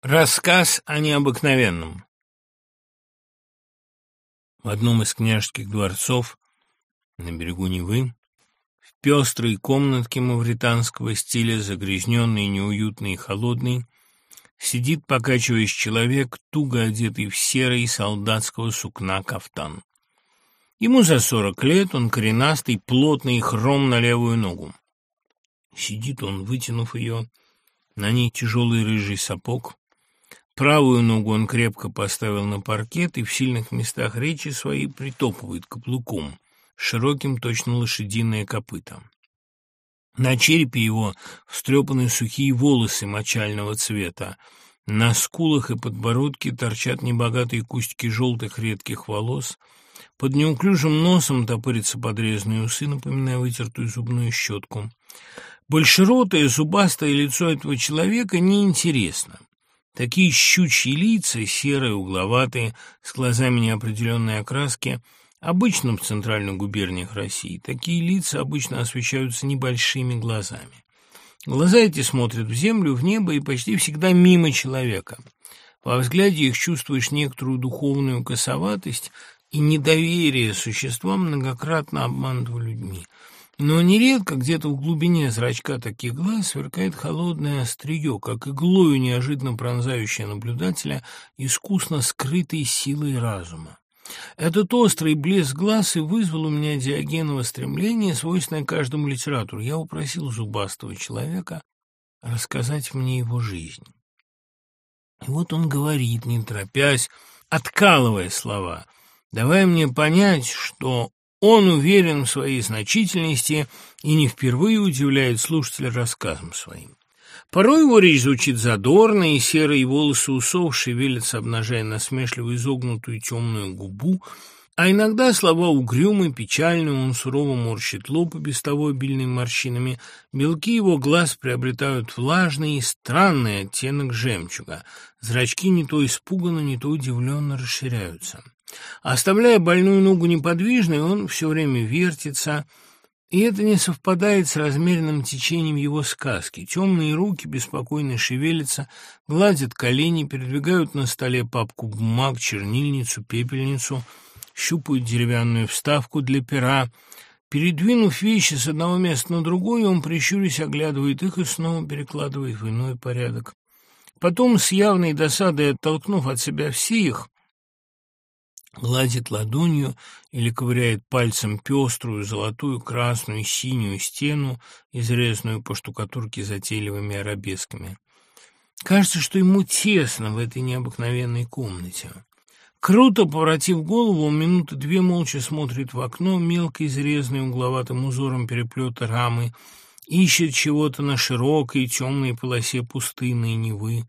Рассказ о необыкновенном В одном из княжеских дворцов на берегу Невы, в пестрой комнатке мавританского стиля, загрязненный, неуютный и холодный, сидит, покачиваясь человек, туго одетый в серый солдатского сукна кафтан. Ему за сорок лет, он коренастый, плотный, хром на левую ногу. Сидит он, вытянув ее, на ней тяжелый рыжий сапог, Правую ногу он крепко поставил на паркет и в сильных местах речи своей притопывает каблуком, широким точно лошадиное копыто. На черепе его встрепаны сухие волосы мочального цвета. На скулах и подбородке торчат небогатые кустики желтых редких волос. Под неуклюжим носом топырятся подрезанные усы, напоминая вытертую зубную щетку. Большеротое, зубастое лицо этого человека неинтересно. Такие щучьи лица, серые, угловатые, с глазами неопределенной окраски, обычно в центральных губерниях России. Такие лица обычно освещаются небольшими глазами. Глаза эти смотрят в землю, в небо и почти всегда мимо человека. Во взгляде их чувствуешь некоторую духовную косоватость и недоверие существам, многократно обманутого людьми – но нередко где-то в глубине зрачка таких глаз сверкает холодное острие, как иглою неожиданно пронзающее наблюдателя, искусно скрытой силой разума. Этот острый блеск глаз и вызвал у меня диагеново стремление, свойственное каждому литератору. Я упросил зубастого человека рассказать мне его жизнь. И вот он говорит, не торопясь, откалывая слова, давая мне понять, что он уверен в своей значительности и не впервые удивляет слушателя рассказом своим. Порой его речь звучит задорно, и серые волосы усов шевелятся, обнажая насмешливо изогнутую темную губу, а иногда слова угрюмы, печальны, он сурово морщит лоб и без того обильными морщинами, белки его глаз приобретают влажный и странный оттенок жемчуга, зрачки не то испуганно, не то удивленно расширяются. Оставляя больную ногу неподвижной, он все время вертится, и это не совпадает с размеренным течением его сказки. Темные руки беспокойно шевелятся, гладят колени, передвигают на столе папку бумаг, чернильницу, пепельницу, щупают деревянную вставку для пера. Передвинув вещи с одного места на другое, он, прищурясь, оглядывает их и снова перекладывает в иной порядок. Потом, с явной досадой оттолкнув от себя все их, гладит ладонью или ковыряет пальцем пеструю, золотую, красную, синюю стену, изрезанную по штукатурке затейливыми арабесками. Кажется, что ему тесно в этой необыкновенной комнате. Круто поворотив голову, он минуты две молча смотрит в окно, мелко изрезанной угловатым узором переплета рамы, ищет чего-то на широкой темной полосе пустынной Невы,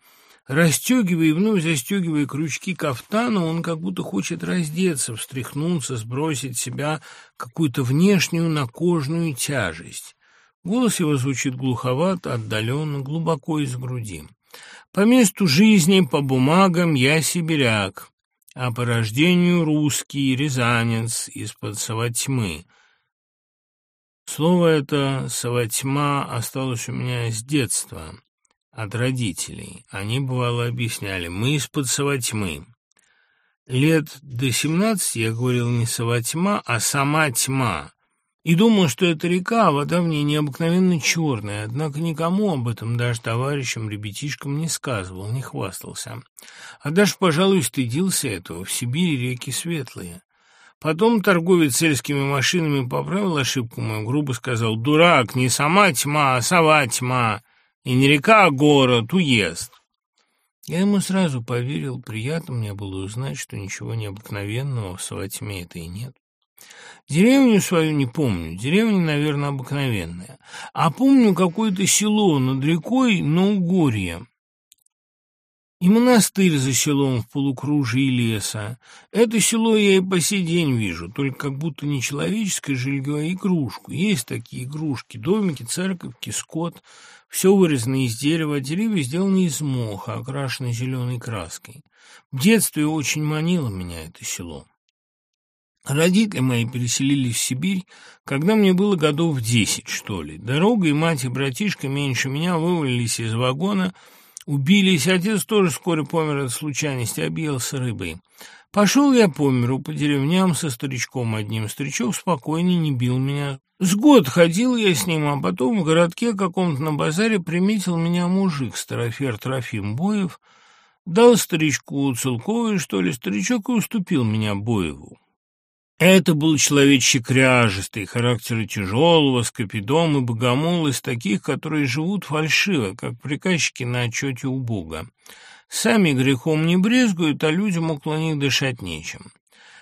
Растегивая и вновь застегивая крючки кафтана, он как будто хочет раздеться, встряхнуться, сбросить с себя какую-то внешнюю накожную тяжесть. Голос его звучит глуховато, отдаленно, глубоко из груди. «По месту жизни, по бумагам я сибиряк, а по рождению русский, рязанец из-под Саватьмы». Слово это «Саватьма» осталось у меня с детства от родителей. Они, бывало, объясняли, мы из-под Саватьмы. Лет до семнадцати я говорил не Саватьма, а сама тьма. И думал, что это река, а вода в ней необыкновенно черная. Однако никому об этом, даже товарищам, ребятишкам, не сказывал, не хвастался. А даже, пожалуй, стыдился этого. В Сибири реки светлые. Потом торговец сельскими машинами поправил ошибку мою, грубо сказал, «Дурак, не сама тьма, а сова тьма». И не река, а город, уезд. Я ему сразу поверил, приятно мне было узнать, что ничего необыкновенного в Саватьме это и нет. Деревню свою не помню, деревня, наверное, обыкновенная. А помню какое-то село над рекой на Угорье. И монастырь за селом в полукружии леса. Это село я и по сей день вижу, только как будто не человеческое жилье, а игрушку. Есть такие игрушки, домики, церковки, скот. Все вырезано из дерева, деревья сделаны из моха, окрашены зеленой краской. В детстве очень манило меня это село. Родители мои переселились в Сибирь, когда мне было годов десять, что ли. Дорога и мать и братишка меньше меня вывалились из вагона — Убились, отец тоже вскоре помер от случайности, объелся рыбой. Пошел я по миру, по деревням со старичком одним. Старичок спокойней не бил меня. С год ходил я с ним, а потом в городке каком-то на базаре приметил меня мужик, старофер Трофим Боев, дал старичку целковый, что ли, старичок и уступил меня Боеву. Это был человечек кряжестый, характера тяжелого, скопидом и богомол из таких, которые живут фальшиво, как приказчики на отчете у Бога. Сами грехом не брезгуют, а людям около них дышать нечем.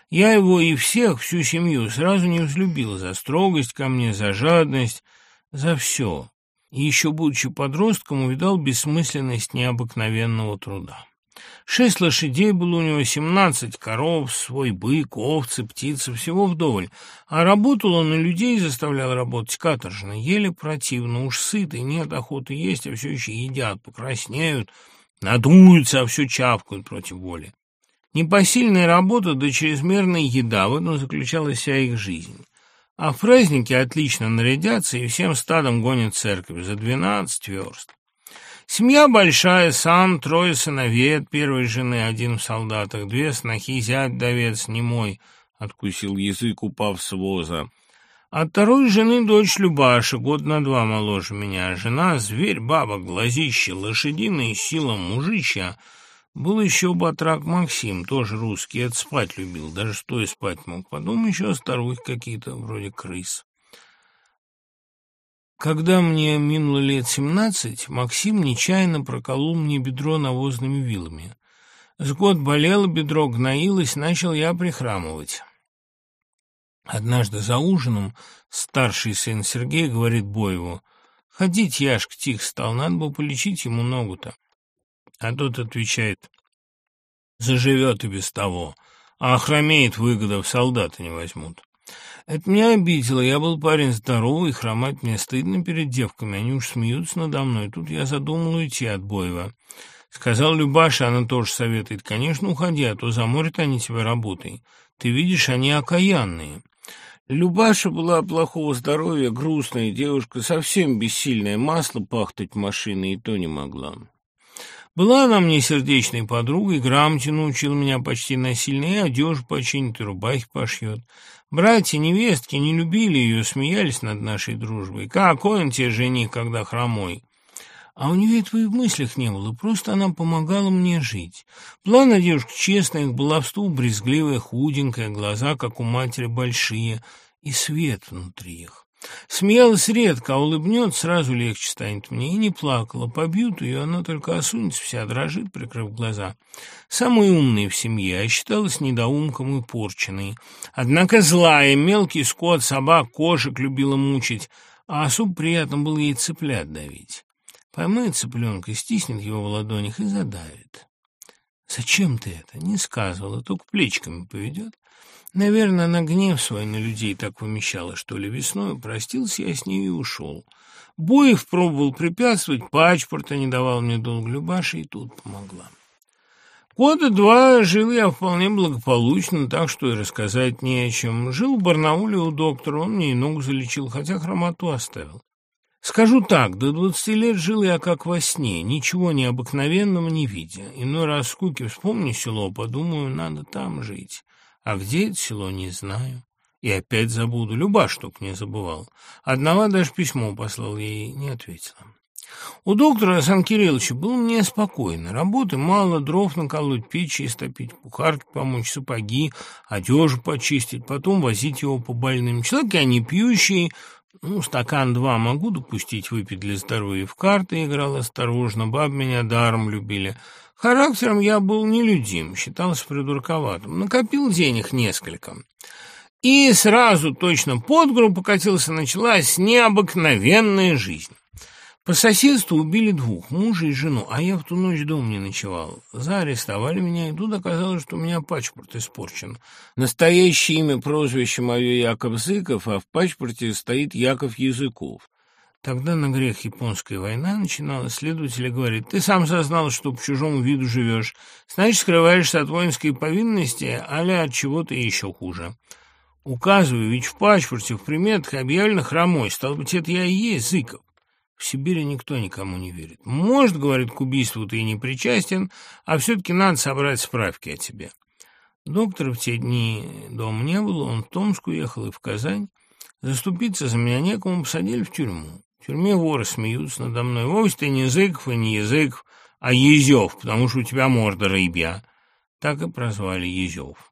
Я его и всех, всю семью, сразу не взлюбил за строгость ко мне, за жадность, за все. И еще будучи подростком, увидал бессмысленность необыкновенного труда. Шесть лошадей было у него, семнадцать коров, свой бык, овцы, птицы, всего вдоволь. А работал он на людей, заставлял работать каторжно. Еле противно, уж сыты, нет охоты есть, а все еще едят, покраснеют, надуются, а все чавкают против воли. Непосильная работа да чрезмерная еда, в этом заключалась вся их жизнь. А в праздники отлично нарядятся и всем стадом гонят церковь за двенадцать верст. Семья большая, сам, трое сыновей от первой жены, один в солдатах, две снохи, зять давец немой, откусил язык, упав с воза. От второй жены дочь Любаша, год на два моложе меня. Жена — зверь, баба, глазище, лошадиная сила мужичья. Был еще батрак Максим, тоже русский, это спать любил, даже стоя спать мог. Потом еще старухи какие-то, вроде крыс. Когда мне минуло лет семнадцать, Максим нечаянно проколол мне бедро навозными вилами. С год болело бедро, гноилось, начал я прихрамывать. Однажды за ужином старший сын Сергей говорит Боеву, «Ходить, Яшка, тихо стал, надо бы полечить ему ногу-то». А тот отвечает, «Заживет и без того, а охромеет выгода, в солдаты не возьмут». Это меня обидело. Я был парень здоровый, хромать мне стыдно перед девками. Они уж смеются надо мной. Тут я задумал уйти от Боева. Сказал Любаша, она тоже советует. Конечно, уходи, а то заморят они тебя работой. Ты видишь, они окаянные. Любаша была плохого здоровья, грустная девушка, совсем бессильная, масло пахтать машиной и то не могла. Была она мне сердечной подругой, грамоте научила меня почти насильно, и одежду починит, и рубахи пошьет. Братья, невестки не любили ее, смеялись над нашей дружбой. Какой он тебе жених, когда хромой? А у нее этого и в мыслях не было, просто она помогала мне жить. Была она девушка честная, к баловству брезгливая, худенькая, глаза, как у матери, большие, и свет внутри их. Смеялась редко, а улыбнет, сразу легче станет мне. И не плакала. Побьют ее, она только осунется вся, дрожит, прикрыв глаза. Самая умная в семье, а считалась недоумком и порченной. Однако злая, мелкий скот, собак, кошек любила мучить, а особо приятно было ей цыплят давить. Поймает цыпленка, стиснет его в ладонях и задавит. «Зачем ты это?» — не сказывала, только плечиками поведет. Наверное, она гнев свой на людей так вымещала, что ли, весной. Простился я с ней и ушел. Боев пробовал препятствовать, пачпорта не давал мне долг Любаши, и тут помогла. Года два жил я вполне благополучно, так что и рассказать не о чем. Жил в Барнауле у доктора, он мне и ногу залечил, хотя хромоту оставил. Скажу так, до двадцати лет жил я как во сне, ничего необыкновенного не видя. Иной раз скуки вспомню село, подумаю, надо там жить. А где это село, не знаю. И опять забуду. Люба штук не забывал. Одного даже письмо послал, ей не ответила. У доктора Сан Кирилловича было мне спокойно. Работы мало, дров наколоть, печи истопить, кухарке помочь, сапоги, одежу почистить, потом возить его по больным. Человек я не пьющий, ну, стакан-два могу допустить выпить для здоровья. В карты играл осторожно, баб меня даром любили. Характером я был нелюдим, считался придурковатым. Накопил денег несколько. И сразу точно под гору покатился, началась необыкновенная жизнь. По соседству убили двух, мужа и жену, а я в ту ночь дома не ночевал. Заарестовали меня, и тут оказалось, что у меня паспорт испорчен. Настоящее имя, прозвище мое Яков Зыков, а в паспорте стоит Яков Языков. Тогда на грех японская война начиналась. Следователь говорит, ты сам сознал, что по чужому виду живешь. Значит, скрываешься от воинской повинности, аля от чего-то еще хуже. Указываю, ведь в паспорте, в приметах объявлено хромой. Стало быть, это я и есть Зыков. В Сибири никто никому не верит. Может, говорит, к убийству ты и не причастен, а все-таки надо собрать справки о тебе. Доктора в те дни дома не было, он в Томск уехал и в Казань. Заступиться за меня некому, посадили в тюрьму. В тюрьме воры смеются надо мной. Вовсе ты не Языков и не Языков, а Езев, потому что у тебя морда рыбья. Так и прозвали Езев.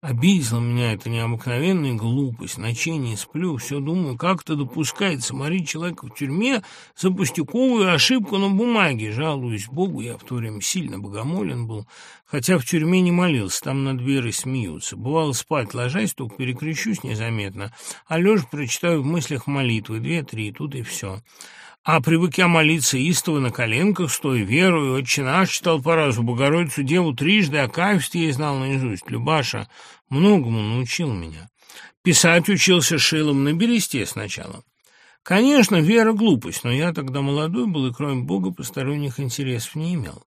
Обидела меня эта необыкновенная глупость. Ночей не сплю, все думаю, как это допускается морить человека в тюрьме за пустяковую ошибку на бумаге. Жалуюсь Богу, я в то время сильно богомолен был, хотя в тюрьме не молился, там над верой смеются. Бывало спать ложась, только перекрещусь незаметно, а лежа прочитаю в мыслях молитвы, две-три, тут и все. А привык я молиться истово на коленках, стоя верою, отче наш читал по разу, Богородицу Деву трижды, а кафесте я знал наизусть. Любаша многому научил меня. Писать учился шилом на бересте сначала. Конечно, вера — глупость, но я тогда молодой был и, кроме Бога, посторонних интересов не имел.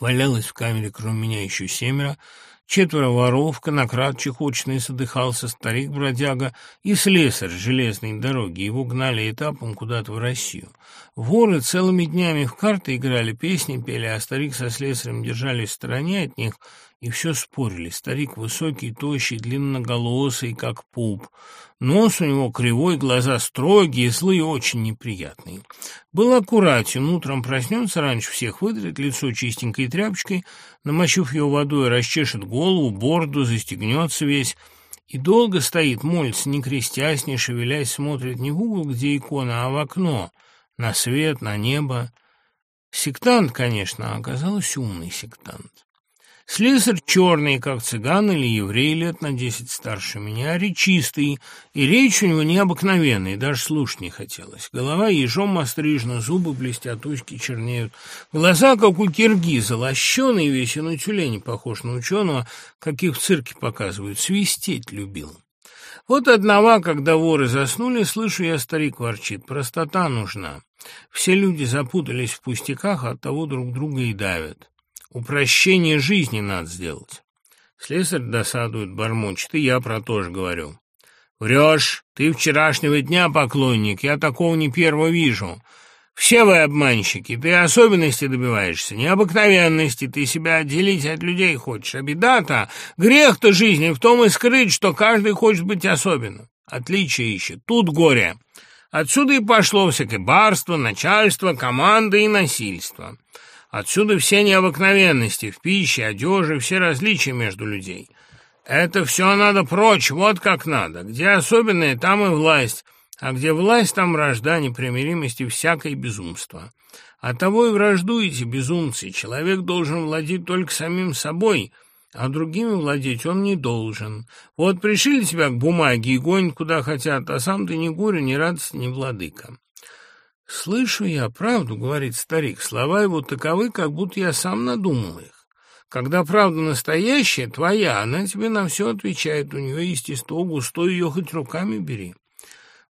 Валялось в камере, кроме меня, еще семеро — четверо воров, конократ чехочный задыхался, старик-бродяга и слесарь железной дороги. Его гнали этапом куда-то в Россию. Воры целыми днями в карты играли, песни пели, а старик со слесарем держались в стороне от них и все спорили. Старик высокий, тощий, длинноголосый, как пуп. Нос у него кривой, глаза строгие, злые, очень неприятные. Был аккуратен, утром проснется, раньше всех вытрет лицо чистенькой тряпочкой, намочив ее водой, расчешет голову, бороду, застегнется весь, и долго стоит, молится, не крестясь, не шевелясь, смотрит не в угол, где икона, а в окно, на свет, на небо. Сектант, конечно, а оказалось умный сектант. Слесарь черный, как цыган или еврей, лет на десять старше меня, речистый, и речь у него необыкновенная, даже слушать не хотелось. Голова ежом острижена, зубы блестят, ушки чернеют. Глаза, как у киргиза, лощеный весь, и на тюлень похож на ученого, каких в цирке показывают, свистеть любил. Вот одного, когда воры заснули, слышу я, старик ворчит, простота нужна. Все люди запутались в пустяках, от того друг друга и давят. Упрощение жизни надо сделать. Слесарь досадует, бормочет, и я про то же говорю. Врешь, ты вчерашнего дня поклонник, я такого не первого вижу. Все вы обманщики, ты особенности добиваешься, необыкновенности, ты себя отделить от людей хочешь. А беда-то, грех-то жизни в том и скрыть, что каждый хочет быть особенным. Отличие ищет, тут горе. Отсюда и пошло всякое барство, начальство, команды и насильство. Отсюда все необыкновенности в пище, одежде, все различия между людей. Это все надо прочь, вот как надо. Где особенное, там и власть, а где власть, там вражда, непримиримость и всякое безумство. Оттого и враждуете, безумцы. Человек должен владеть только самим собой, а другими владеть он не должен. Вот пришили тебя к бумаге и гонят куда хотят, а сам ты ни горе, ни радость, ни владыка. «Слышу я правду», — говорит старик, — «слова его таковы, как будто я сам надумал их. Когда правда настоящая, твоя, она тебе на все отвечает, у нее естество густое, ее хоть руками бери».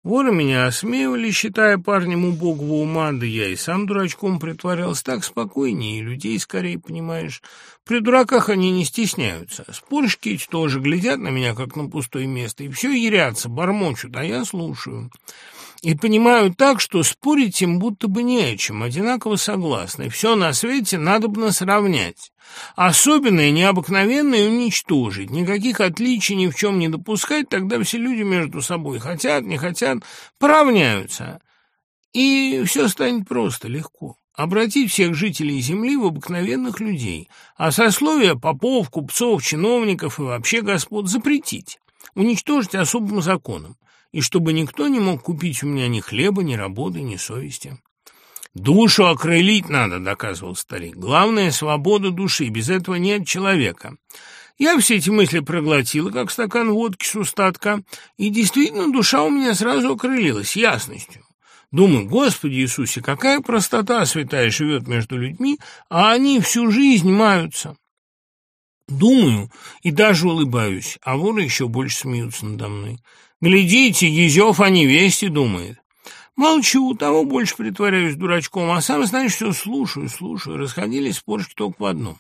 Воры меня осмеивали, считая парнем убогого ума, да я и сам дурачком притворялся так спокойнее, и людей скорее, понимаешь. При дураках они не стесняются. Спорщики тоже глядят на меня, как на пустое место, и все ярятся, бормочут, а я слушаю и понимаю так, что спорить им будто бы не о чем, одинаково согласны. Все на свете надо бы сравнять. Особенное, необыкновенное уничтожить, никаких отличий ни в чем не допускать, тогда все люди между собой хотят, не хотят, поравняются. И все станет просто, легко. Обратить всех жителей Земли в обыкновенных людей, а сословия попов, купцов, чиновников и вообще господ запретить, уничтожить особым законом и чтобы никто не мог купить у меня ни хлеба, ни работы, ни совести. «Душу окрылить надо», — доказывал старик. «Главное — свобода души, без этого нет человека». Я все эти мысли проглотила, как стакан водки с устатка, и действительно душа у меня сразу окрылилась ясностью. Думаю, Господи Иисусе, какая простота святая живет между людьми, а они всю жизнь маются. Думаю и даже улыбаюсь, а воры еще больше смеются надо мной. Глядите, Езев о невесте думает. Молчу, того больше притворяюсь дурачком, а сам, знаешь, все слушаю, слушаю. Расходились спорщики только в одном.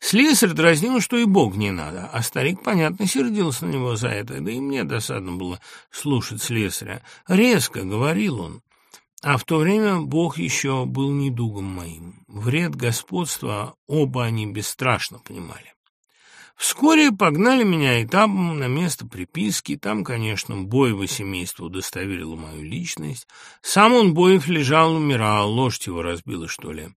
Слесарь дразнил, что и бог не надо, а старик, понятно, сердился на него за это, да и мне досадно было слушать слесаря. Резко говорил он. А в то время Бог еще был недугом моим. Вред господства оба они бесстрашно понимали. Вскоре погнали меня этапом на место приписки. Там, конечно, Боево семейство удостоверило мою личность. Сам он, Боев, лежал, умирал, лошадь его разбила, что ли.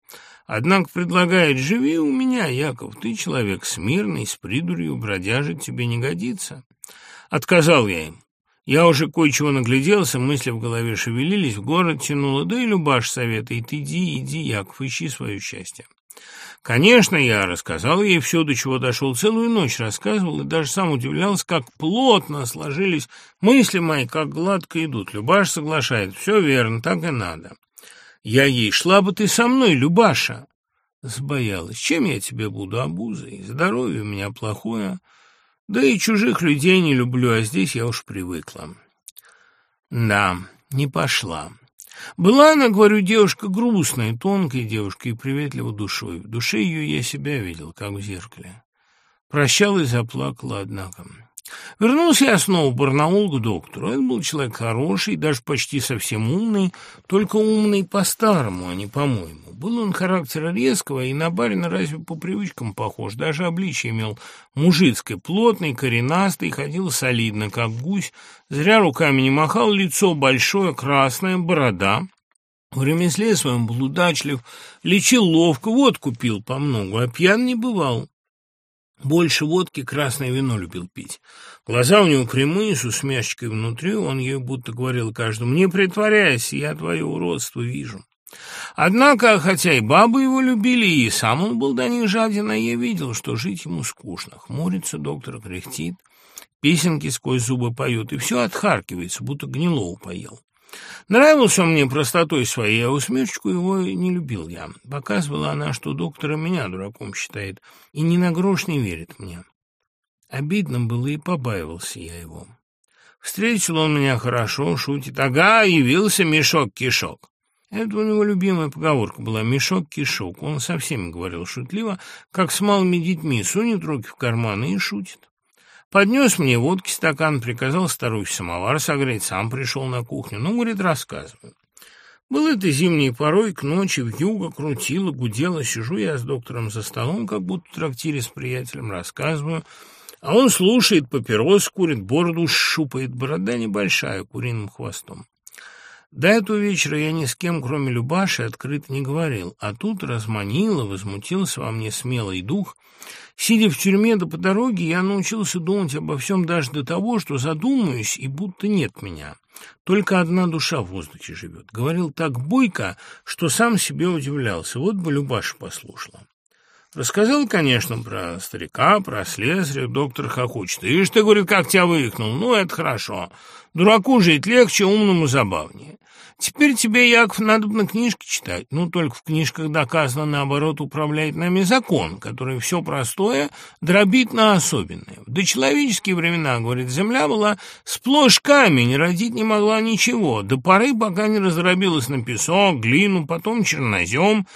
Однако предлагает, живи у меня, Яков, ты человек смирный, с придурью, бродяжить тебе не годится. Отказал я им. Я уже кое-чего нагляделся, мысли в голове шевелились, в город тянуло, да и Любаш советует, иди, иди, Яков, ищи свое счастье. Конечно, я рассказал ей все, до чего дошел, целую ночь рассказывал, и даже сам удивлялся, как плотно сложились мысли мои, как гладко идут. Любаш соглашает, все верно, так и надо. Я ей, шла бы ты со мной, Любаша. Сбоялась, чем я тебе буду обузой? Здоровье у меня плохое, да и чужих людей не люблю, а здесь я уж привыкла. Да, не пошла. Была она, говорю, девушка грустная, тонкая девушка и приветлива душой. В душе ее я себя видел, как в зеркале. Прощалась, заплакала, однако. Вернулся я снова в Барнаул к доктору. Это был человек хороший, даже почти совсем умный, только умный по-старому, а не по-моему. Был он характера резкого и на барина разве по привычкам похож. Даже обличие имел мужицкое, плотный, коренастый, ходил солидно, как гусь. Зря руками не махал, лицо большое, красное, борода. В ремесле своем был удачлив, лечил ловко, водку пил по многу, а пьян не бывал. Больше водки красное вино любил пить. Глаза у него прямые, с усмешкой внутри, он ей будто говорил каждому, «Не притворяйся, я твое уродство вижу». Однако, хотя и бабы его любили, и сам он был до них жаден, а я видел, что жить ему скучно. Хмурится, доктор кряхтит, песенки сквозь зубы поет, и все отхаркивается, будто гнилого поел. Нравился он мне простотой своей, а усмешечку его не любил я. Показывала она, что доктора меня дураком считает, и ни на грош не верит мне. Обидно было, и побаивался я его. Встретил он меня хорошо, шутит. Ага, явился мешок-кишок. Это у него любимая поговорка была «мешок-кишок». Он со всеми говорил шутливо, как с малыми детьми, сунет руки в карманы и шутит. Поднес мне водки стакан, приказал старухе самовар согреть, сам пришел на кухню. Ну, говорит, рассказываю. Был это зимней порой, к ночи в юго крутило, гудело. Сижу я с доктором за столом, как будто в трактире с приятелем, рассказываю. А он слушает, папирос курит, бороду щупает, борода небольшая, куриным хвостом. До этого вечера я ни с кем, кроме Любаши, открыто не говорил, а тут разманило, возмутился во мне смелый дух. Сидя в тюрьме да по дороге, я научился думать обо всем даже до того, что задумаюсь, и будто нет меня. Только одна душа в воздухе живет. Говорил так бойко, что сам себе удивлялся. Вот бы Любаша послушала. Рассказал, конечно, про старика, про слесаря, доктор хохочет. «Ишь ты, — говорит, — как тебя вывихнул? Ну, это хорошо. Дураку жить легче, умному забавнее. Теперь тебе, Яков, надо на книжке читать. Ну, только в книжках доказано, наоборот, управляет нами закон, который все простое дробит на особенное. В дочеловеческие времена, говорит, земля была сплошь камень, родить не могла ничего, до поры, пока не раздробилась на песок, глину, потом чернозем.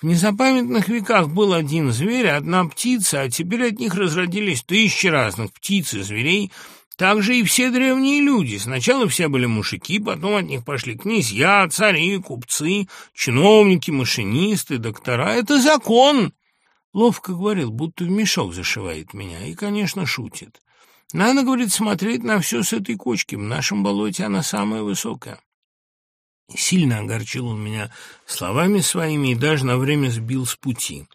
В незапамятных веках был один зверь, одна птица, а теперь от них разродились тысячи разных птиц и зверей, так же и все древние люди. Сначала все были мужики, потом от них пошли князья, цари, купцы, чиновники, машинисты, доктора. Это закон. Ловко говорил, будто в мешок зашивает меня, и, конечно, шутит. Надо, говорит, смотреть на все с этой кочки. В нашем болоте она самая высокая. Сильно огорчил он меня словами своими и даже на время сбил с пути.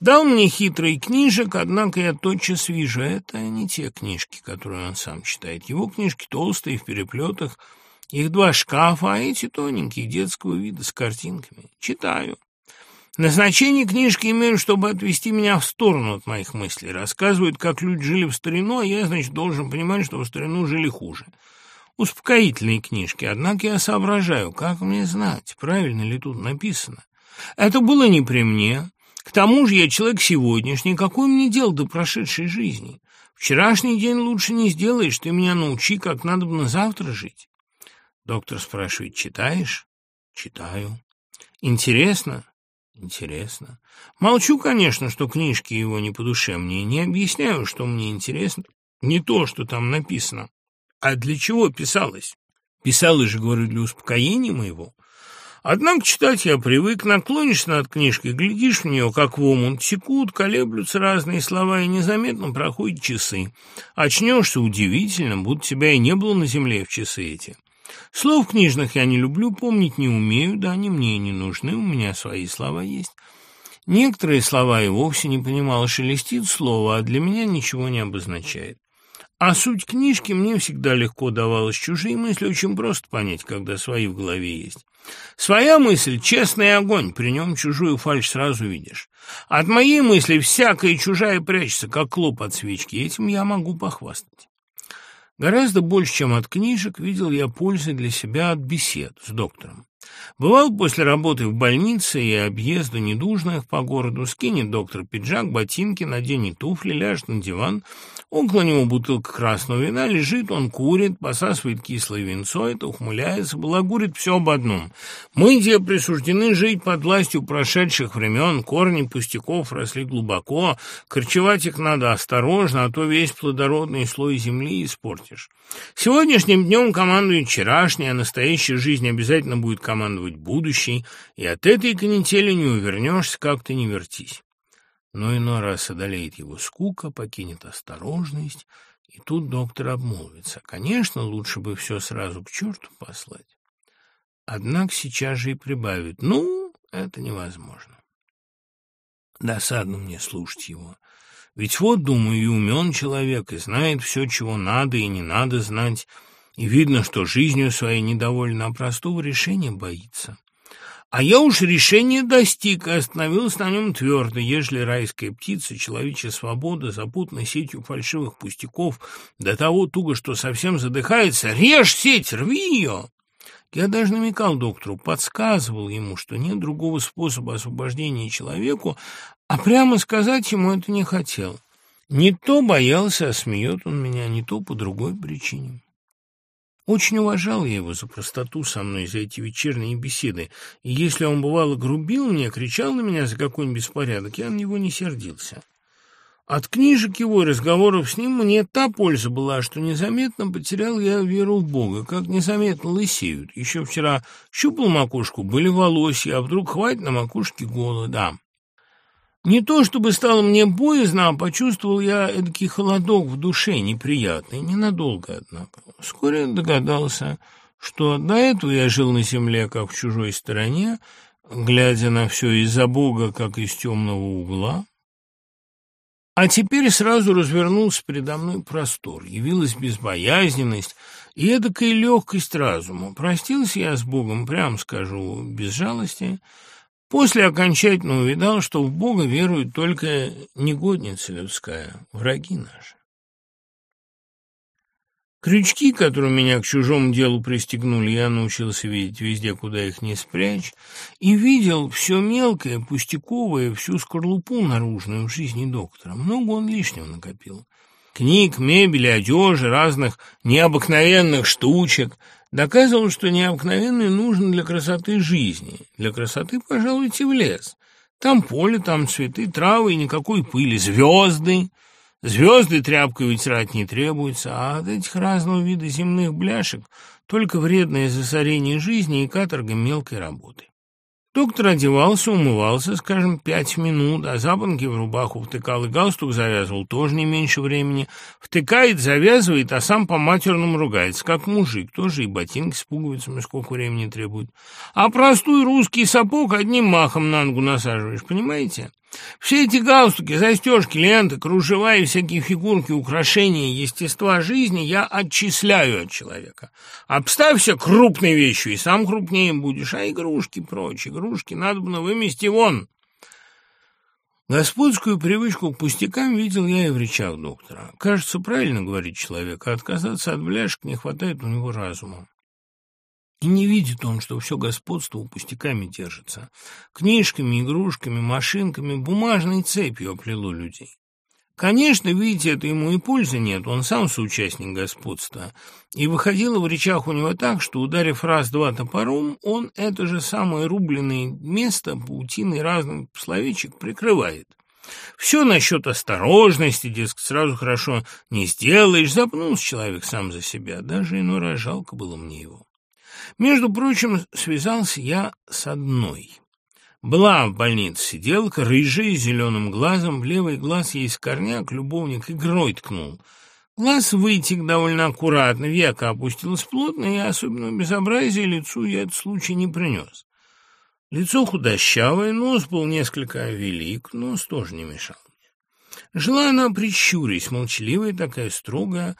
Дал мне хитрый книжек, однако я тотчас вижу, это не те книжки, которые он сам читает. Его книжки толстые, в переплетах, их два шкафа, а эти тоненькие, детского вида, с картинками. Читаю. Назначение книжки имею, чтобы отвести меня в сторону от моих мыслей. Рассказывают, как люди жили в старину, а я, значит, должен понимать, что в старину жили хуже успокоительные книжки, однако я соображаю, как мне знать, правильно ли тут написано. Это было не при мне. К тому же я человек сегодняшний, какое мне дело до прошедшей жизни? Вчерашний день лучше не сделаешь, ты меня научи, как надо бы на завтра жить. Доктор спрашивает, читаешь? Читаю. Интересно? Интересно. Молчу, конечно, что книжки его не по душе мне, не объясняю, что мне интересно, не то, что там написано. А для чего писалось? Писалось же, говорю, для успокоения моего. Однако читать я привык, наклонишься над книжкой, глядишь в нее, как в омут, секут, колеблются разные слова, и незаметно проходят часы. Очнешься удивительно, будто тебя и не было на земле в часы эти. Слов книжных я не люблю, помнить не умею, да они мне и не нужны, у меня свои слова есть. Некоторые слова и вовсе не понимал, шелестит слово, а для меня ничего не обозначает. А суть книжки мне всегда легко давалась. Чужие мысли очень просто понять, когда свои в голове есть. Своя мысль — честный огонь, при нем чужую фальшь сразу видишь. От моей мысли всякая чужая прячется, как клоп от свечки. Этим я могу похвастать. Гораздо больше, чем от книжек, видел я пользы для себя от бесед с доктором. Бывал после работы в больнице и объезда недужных по городу, скинет доктор пиджак, ботинки, наденет туфли, ляжет на диван, около него бутылка красного вина, лежит, он курит, посасывает кислое винцо, это ухмыляется, балагурит все об одном. Мы, где присуждены жить под властью прошедших времен, корни пустяков росли глубоко, корчевать их надо осторожно, а то весь плодородный слой земли испортишь. Сегодняшним днем командует вчерашний, а настоящая жизнь обязательно будет командовать будущей, и от этой канители не увернешься, как ты не вертись. Но иной раз одолеет его скука, покинет осторожность, и тут доктор обмолвится. Конечно, лучше бы все сразу к черту послать. Однако сейчас же и прибавит. Ну, это невозможно. Досадно мне слушать его. Ведь вот, думаю, и умен человек, и знает все, чего надо и не надо знать, и видно, что жизнью своей недовольна, а простого решения боится. А я уж решение достиг и остановился на нем твердо, ежели райская птица, человечья свобода, запутанной сетью фальшивых пустяков, до того туго, что совсем задыхается, режь сеть, рви ее! Я даже намекал доктору, подсказывал ему, что нет другого способа освобождения человеку, а прямо сказать ему это не хотел. Не то боялся, а смеет он меня, не то по другой причине. Очень уважал я его за простоту со мной, за эти вечерние беседы, и если он, бывало, грубил мне, кричал на меня за какой-нибудь беспорядок, я на него не сердился. От книжек его и разговоров с ним мне та польза была, что незаметно потерял я веру в Бога, как незаметно лысеют. Еще вчера щупал макушку, были волосья, а вдруг хватит на макушке голода. Не то чтобы стало мне боязно, а почувствовал я эдакий холодок в душе, неприятный, ненадолго, однако. Вскоре догадался, что до этого я жил на земле, как в чужой стороне, глядя на все из-за Бога, как из темного угла. А теперь сразу развернулся передо мной простор, явилась безбоязненность и эдакая легкость разума. Простился я с Богом, прям скажу, без жалости, После окончательно увидал, что в Бога верует только негодница людская, враги наши. Крючки, которые меня к чужому делу пристегнули, я научился видеть везде, куда их не спрячь, и видел все мелкое, пустяковое, всю скорлупу наружную в жизни доктора. Много он лишнего накопил. Книг, мебели, одежи, разных необыкновенных штучек — доказывал, что необыкновенный нужен для красоты жизни. Для красоты, пожалуйте, в лес. Там поле, там цветы, травы и никакой пыли, звезды. Звезды тряпкой вытирать не требуется, а от этих разного вида земных бляшек только вредное засорение жизни и каторга мелкой работы. Доктор одевался, умывался, скажем, пять минут, а запонки в рубаху втыкал и галстук завязывал тоже не меньше времени. Втыкает, завязывает, а сам по-матерному ругается, как мужик, тоже и ботинки с пуговицами сколько времени требует. А простой русский сапог одним махом на ногу насаживаешь, понимаете? Все эти галстуки, застежки, ленты, кружева и всякие фигурки, украшения естества жизни я отчисляю от человека. Обставься крупной вещью, и сам крупнее будешь, а игрушки прочь, игрушки надо бы вымести вон. Господскую привычку к пустякам видел я и в речах доктора. Кажется, правильно говорит человек, а отказаться от бляшек не хватает у него разума. И не видит он, что все господство пустяками держится. Книжками, игрушками, машинками, бумажной цепью оплело людей. Конечно, видите, это ему и пользы нет, он сам соучастник господства. И выходило в речах у него так, что, ударив раз-два топором, он это же самое рубленное место паутиной разных словечек прикрывает. Все насчет осторожности, дескать, сразу хорошо не сделаешь, запнулся человек сам за себя, даже иной раз жалко было мне его. Между прочим, связался я с одной. Была в больнице сиделка, рыжая, с зеленым глазом, в левый глаз ей скорняк, любовник игрой ткнул. Глаз вытек довольно аккуратно, века опустилось плотно, и особенного безобразия лицу я этот случай не принес. Лицо худощавое, нос был несколько велик, нос тоже не мешал мне. Жила она прищурясь, молчаливая такая, строгая,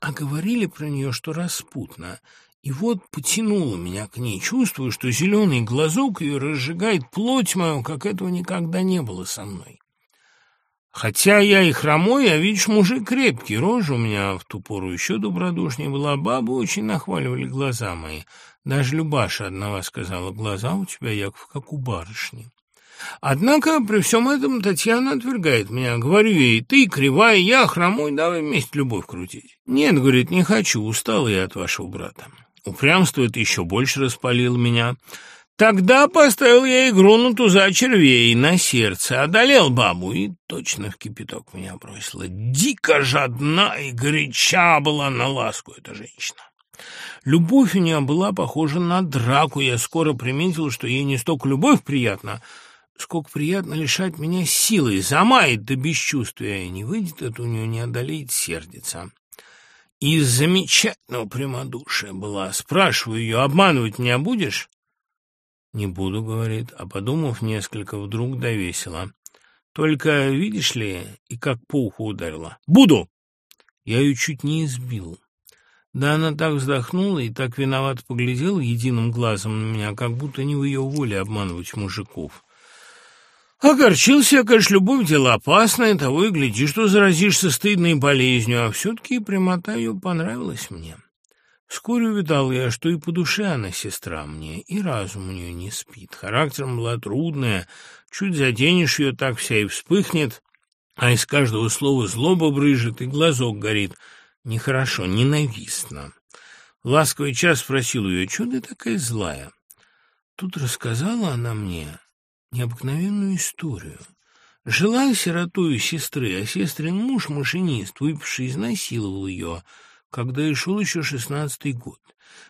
а говорили про нее, что распутно. И вот потянуло меня к ней, чувствую, что зеленый глазок ее разжигает плоть мою, как этого никогда не было со мной. Хотя я и хромой, а видишь, мужик крепкий, рожа у меня в ту пору еще добродушнее была, бабы очень нахваливали глаза мои. Даже Любаша одного сказала, глаза у тебя, Яков, как у барышни. Однако при всем этом Татьяна отвергает меня. Говорю ей, ты кривая, я хромой, давай вместе любовь крутить. Нет, говорит, не хочу, устал я от вашего брата. Упрямство это еще больше распалило меня. Тогда поставил я игру на туза червей на сердце, одолел бабу и точно в кипяток меня бросила. Дико жадна и горяча была на ласку эта женщина. Любовь у нее была похожа на драку. Я скоро приметил, что ей не столько любовь приятна, сколько приятно лишать меня силы, замает до бесчувствия. Не выйдет это у нее, не одолеет сердится. Из замечательного прямодушия была. Спрашиваю ее, обманывать меня будешь? «Не буду», — говорит, а подумав несколько, вдруг довесила. «Только, видишь ли, и как по уху ударила. Буду!» Я ее чуть не избил. Да она так вздохнула и так виновато поглядела единым глазом на меня, как будто не в ее воле обманывать мужиков. Огорчился я, конечно, любовь дело опасное, того и гляди, что заразишься стыдной болезнью, а все-таки прямота ее понравилась мне. Вскоре увидал я, что и по душе она сестра мне, и разум у нее не спит. Характером была трудная, чуть заденешь ее, так вся и вспыхнет, а из каждого слова злоба брыжет и глазок горит. Нехорошо, ненавистно. Ласковый час спросил ее, что ты такая злая? Тут рассказала она мне необыкновенную историю. Жила сиротою сестры, а сестрин муж, машинист, выпивший, изнасиловал ее — когда и шел еще шестнадцатый год.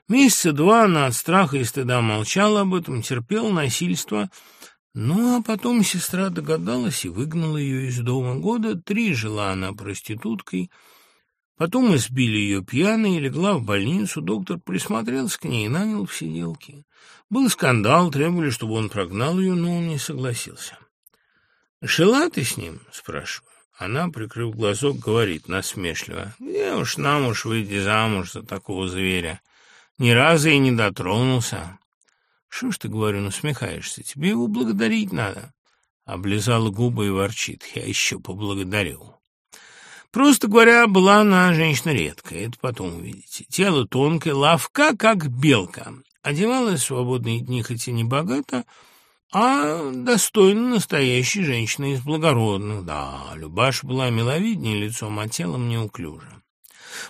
Месяца два она от страха и стыда молчала об этом, терпела насильство, ну, а потом сестра догадалась и выгнала ее из дома. Года три жила она проституткой, потом избили ее пьяной и легла в больницу. Доктор присмотрелся к ней и нанял в сиделки. Был скандал, требовали, чтобы он прогнал ее, но он не согласился. «Жила ты с ним?» — спрашиваю. Она, прикрыв глазок, говорит насмешливо, «Где уж нам уж выйти замуж за такого зверя? Ни разу и не дотронулся». «Что ж ты, говорю, насмехаешься? Тебе его благодарить надо». Облизала губы и ворчит, «Я еще поблагодарю». Просто говоря, была она женщина редкая, это потом увидите. Тело тонкое, ловка, как белка. Одевалась в свободные дни, хоть и не богато, — а достойна настоящей женщины из благородных. Да, Любаша была миловиднее лицом, а телом неуклюже.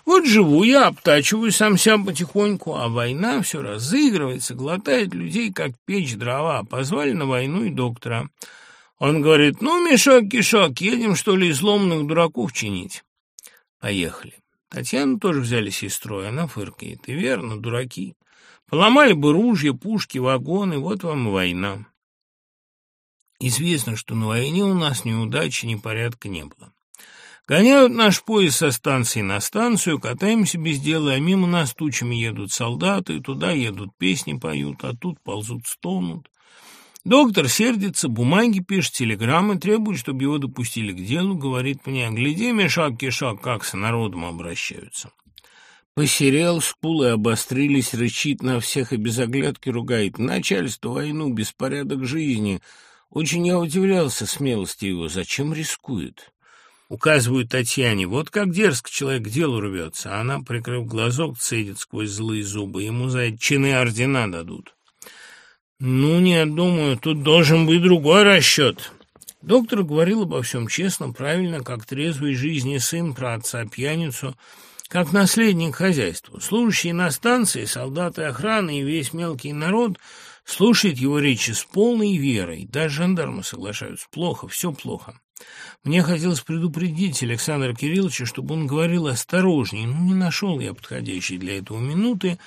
Вот живу я, обтачиваю сам себя потихоньку, а война все разыгрывается, глотает людей, как печь дрова. Позвали на войну и доктора. Он говорит, ну, мешок-кишок, едем, что ли, изломанных дураков чинить. Поехали. Татьяну тоже взяли сестрой, она фыркает. И верно, дураки. Поломали бы ружья, пушки, вагоны, вот вам и война. Известно, что на войне у нас ни удачи, ни порядка не было. Гоняют наш поезд со станции на станцию, катаемся без дела, а мимо нас тучами едут солдаты, туда едут, песни поют, а тут ползут, стонут. Доктор сердится, бумаги пишет, телеграммы, требует, чтобы его допустили к делу, говорит мне, гляди, мешак-кишак, как с народом обращаются. Посерел, скулы обострились, рычит на всех и без оглядки ругает. Начальство, войну, беспорядок жизни — очень я удивлялся смелости его. Зачем рискует? Указывают Татьяне. Вот как дерзко человек к делу рвется. А она, прикрыв глазок, цедит сквозь злые зубы. Ему за чины ордена дадут. Ну, нет, думаю, тут должен быть другой расчет. Доктор говорил обо всем честно, правильно, как трезвый жизни сын про отца-пьяницу, как наследник хозяйства. Служащие на станции, солдаты охраны и весь мелкий народ — Слушает его речи с полной верой. Даже жандармы соглашаются. Плохо, все плохо. Мне хотелось предупредить Александра Кирилловича, чтобы он говорил осторожнее, но не нашел я подходящей для этого минуты,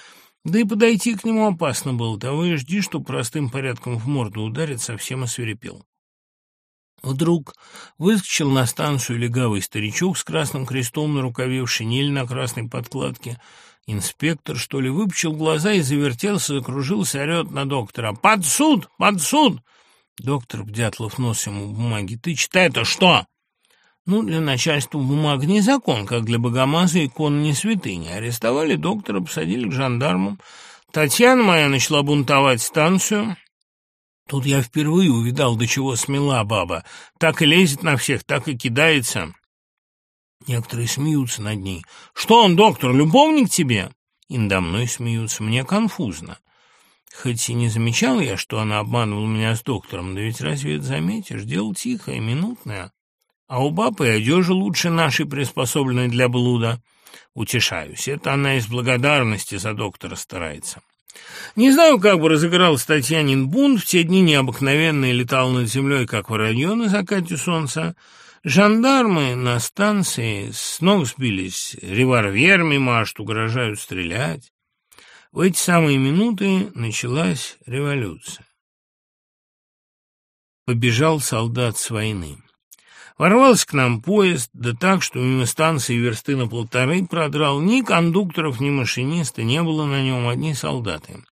Да и подойти к нему опасно было. Того и жди, что простым порядком в морду ударит, совсем освирепел. Вдруг выскочил на станцию легавый старичок с красным крестом на рукаве в шинель на красной подкладке. Инспектор, что ли, выпучил глаза и завертелся, закружился, орет на доктора. «Под суд! Под суд!» Доктор Бдятлов нос ему бумаги. «Ты читай это что?» Ну, для начальства бумаг не закон, как для богомаза икона не святыня. Арестовали доктора, посадили к жандармам. Татьяна моя начала бунтовать станцию. Тут я впервые увидал, до чего смела баба. Так и лезет на всех, так и кидается. Некоторые смеются над ней. «Что он, доктор, любовник тебе?» И мной смеются. Мне конфузно. Хоть и не замечал я, что она обманывала меня с доктором, да ведь разве это заметишь? Дело тихое, минутное. А у бабы одежа лучше нашей, приспособленной для блуда. Утешаюсь, это она из благодарности за доктора старается. Не знаю, как бы разыгрался Татьянин бунт, в те дни необыкновенно летал над землей, как воронье на закате солнца. Жандармы на станции с ног сбились, револьверами машут, угрожают стрелять. В эти самые минуты началась революция. Побежал солдат с войны. Ворвался к нам поезд, да так, что мимо станции версты на полторы продрал. Ни кондукторов, ни машиниста, не было на нем, одни солдаты.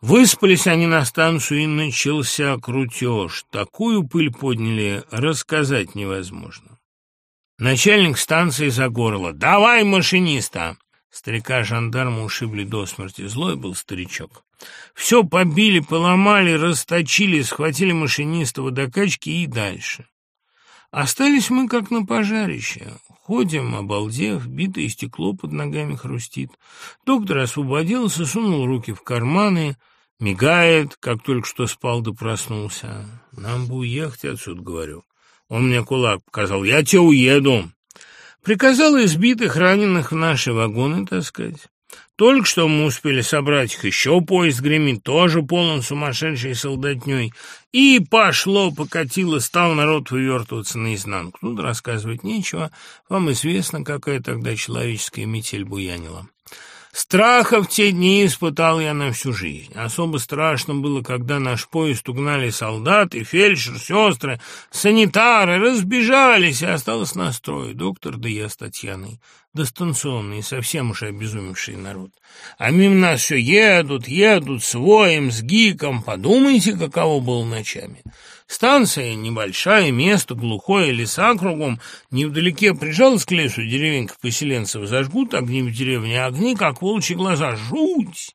Выспались они на станцию, и начался крутеж. Такую пыль подняли, рассказать невозможно. Начальник станции за горло. «Давай машиниста!» Старика жандарма ушибли до смерти. Злой был старичок. Все побили, поломали, расточили, схватили машиниста водокачки и дальше. Остались мы, как на пожарище. Ходим, обалдев, битое стекло под ногами хрустит. Доктор освободился, сунул руки в карманы, мигает, как только что спал да проснулся. Нам бы уехать отсюда, говорю. Он мне кулак показал. Я тебе уеду. Приказал избитых, раненых в наши вагоны таскать. Только что мы успели собрать их, еще поезд гремит, тоже полон сумасшедшей солдатней. И пошло, покатило, стал народ вывертываться наизнанку. Тут рассказывать нечего, вам известно, какая тогда человеческая метель буянила. Страха в те дни испытал я на всю жизнь. Особо страшно было, когда наш поезд угнали солдаты, фельдшер, сестры, санитары, разбежались, и осталось на строе доктор да я с Татьяной достанционный, совсем уж обезумевший народ. А мимо нас все едут, едут, с воем, с гиком. Подумайте, каково было ночами. Станция небольшая, место глухое, леса кругом. Невдалеке прижалась к лесу деревенька поселенцев. Зажгут огни в деревне, огни, как волчьи глаза. Жуть!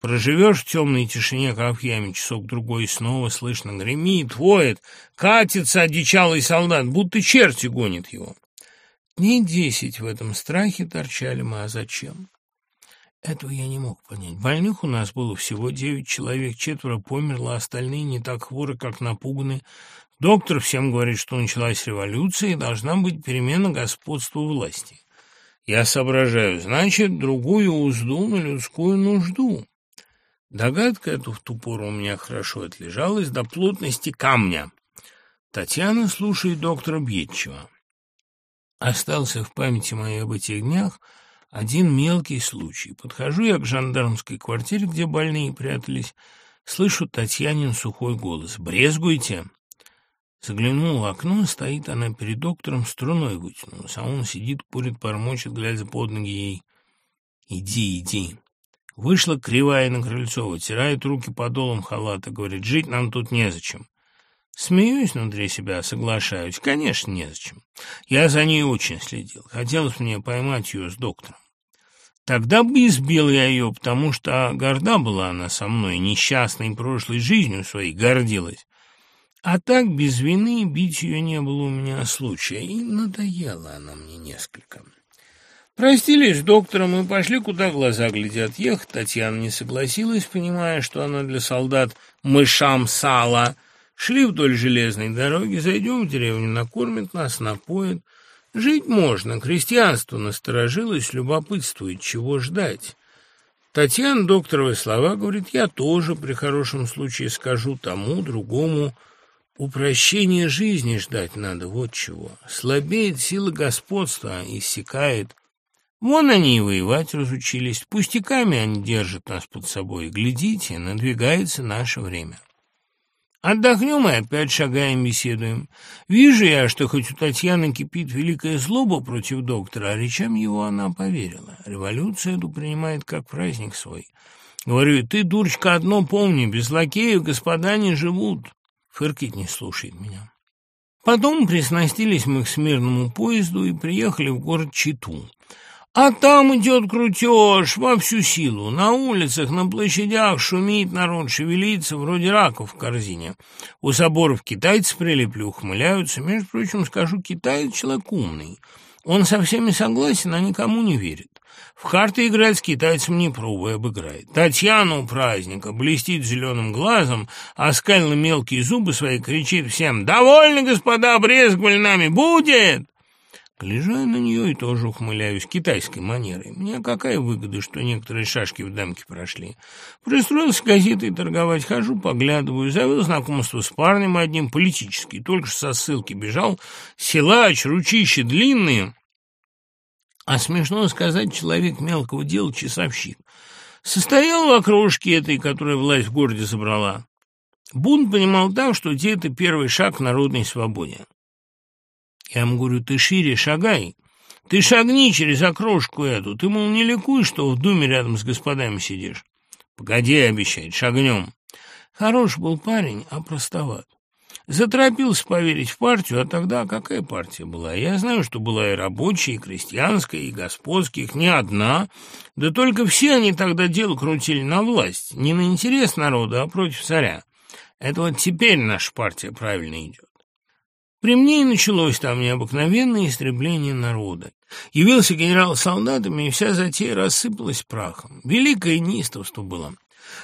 Проживешь в темной тишине, яме, часок-другой, снова слышно гремит, воет, катится одичалый солдат, будто черти гонит его. Дней десять в этом страхе торчали мы, а зачем? Этого я не мог понять. Больных у нас было всего девять человек, четверо померло, а остальные не так хворы, как напуганы. Доктор всем говорит, что началась революция и должна быть перемена господства власти. Я соображаю, значит, другую узду на людскую нужду. Догадка эта в ту пору у меня хорошо отлежалась до плотности камня. Татьяна слушает доктора Бьетчева. Остался в памяти моей об этих днях один мелкий случай. Подхожу я к жандармской квартире, где больные прятались, слышу Татьянин сухой голос. «Брезгуйте!» Заглянул в окно, стоит она перед доктором, струной вытянулась, а он сидит, курит, бормочет, глядя под ноги ей. «Иди, иди!» Вышла кривая на крыльцо, вытирает руки подолом халата, говорит, «Жить нам тут незачем». Смеюсь внутри себя, соглашаюсь. Конечно, незачем. Я за ней очень следил. Хотелось мне поймать ее с доктором. Тогда бы избил я ее, потому что горда была она со мной, несчастной прошлой жизнью своей гордилась. А так, без вины, бить ее не было у меня случая, и надоела она мне несколько. Простились с доктором и пошли, куда глаза глядят. Ехать Татьяна не согласилась, понимая, что она для солдат мышам сала — Шли вдоль железной дороги, зайдем в деревню, накормят нас, напоят. Жить можно, крестьянство насторожилось, любопытствует, чего ждать. Татьяна докторовы слова говорит, я тоже при хорошем случае скажу тому, другому. Упрощение жизни ждать надо, вот чего. Слабеет сила господства, иссякает. Вон они и воевать разучились. Пустяками они держат нас под собой. Глядите, надвигается наше время. Отдохнем и опять шагаем, беседуем. Вижу я, что хоть у Татьяны кипит великая злоба против доктора, а речам его она поверила. Революцию эту принимает как праздник свой. Говорю, ты, дурочка, одно помни, без лакеев господа не живут. Фыркать не слушает меня. Потом приснастились мы к смирному поезду и приехали в город Читу. А там идет крутеж во всю силу. На улицах, на площадях шумит народ, шевелится, вроде раков в корзине. У соборов китайцы прилепли, ухмыляются. Между прочим, скажу, китаец человек умный. Он со всеми согласен, а никому не верит. В карты играть с китайцем не пробуя обыграет. Татьяна у праздника блестит зеленым глазом, оскалила мелкие зубы свои, кричит всем «Довольно, господа, брезговали нами! Будет!» Гляжу на нее и тоже ухмыляюсь китайской манерой. Мне какая выгода, что некоторые шашки в дамке прошли. Пристроился газетой торговать, хожу, поглядываю, завел знакомство с парнем одним, политический, только что со ссылки бежал, силач, ручище длинные. А смешно сказать, человек мелкого дела, часовщик. Состоял в окружке этой, которая власть в городе забрала. Бунт понимал так, что те это первый шаг к народной свободе. Я ему говорю, ты шире шагай. Ты шагни через окрошку эту. Ты, мол, не ликуй, что в думе рядом с господами сидишь. Погоди, обещает, шагнем. Хорош был парень, а простоват. Заторопился поверить в партию, а тогда какая партия была? Я знаю, что была и рабочая, и крестьянская, и господских, не одна. Да только все они тогда дело крутили на власть, не на интерес народа, а против царя. Это вот теперь наша партия правильно идет. При мне и началось там необыкновенное истребление народа. Явился генерал с солдатами, и вся затея рассыпалась прахом. Великое неистовство было.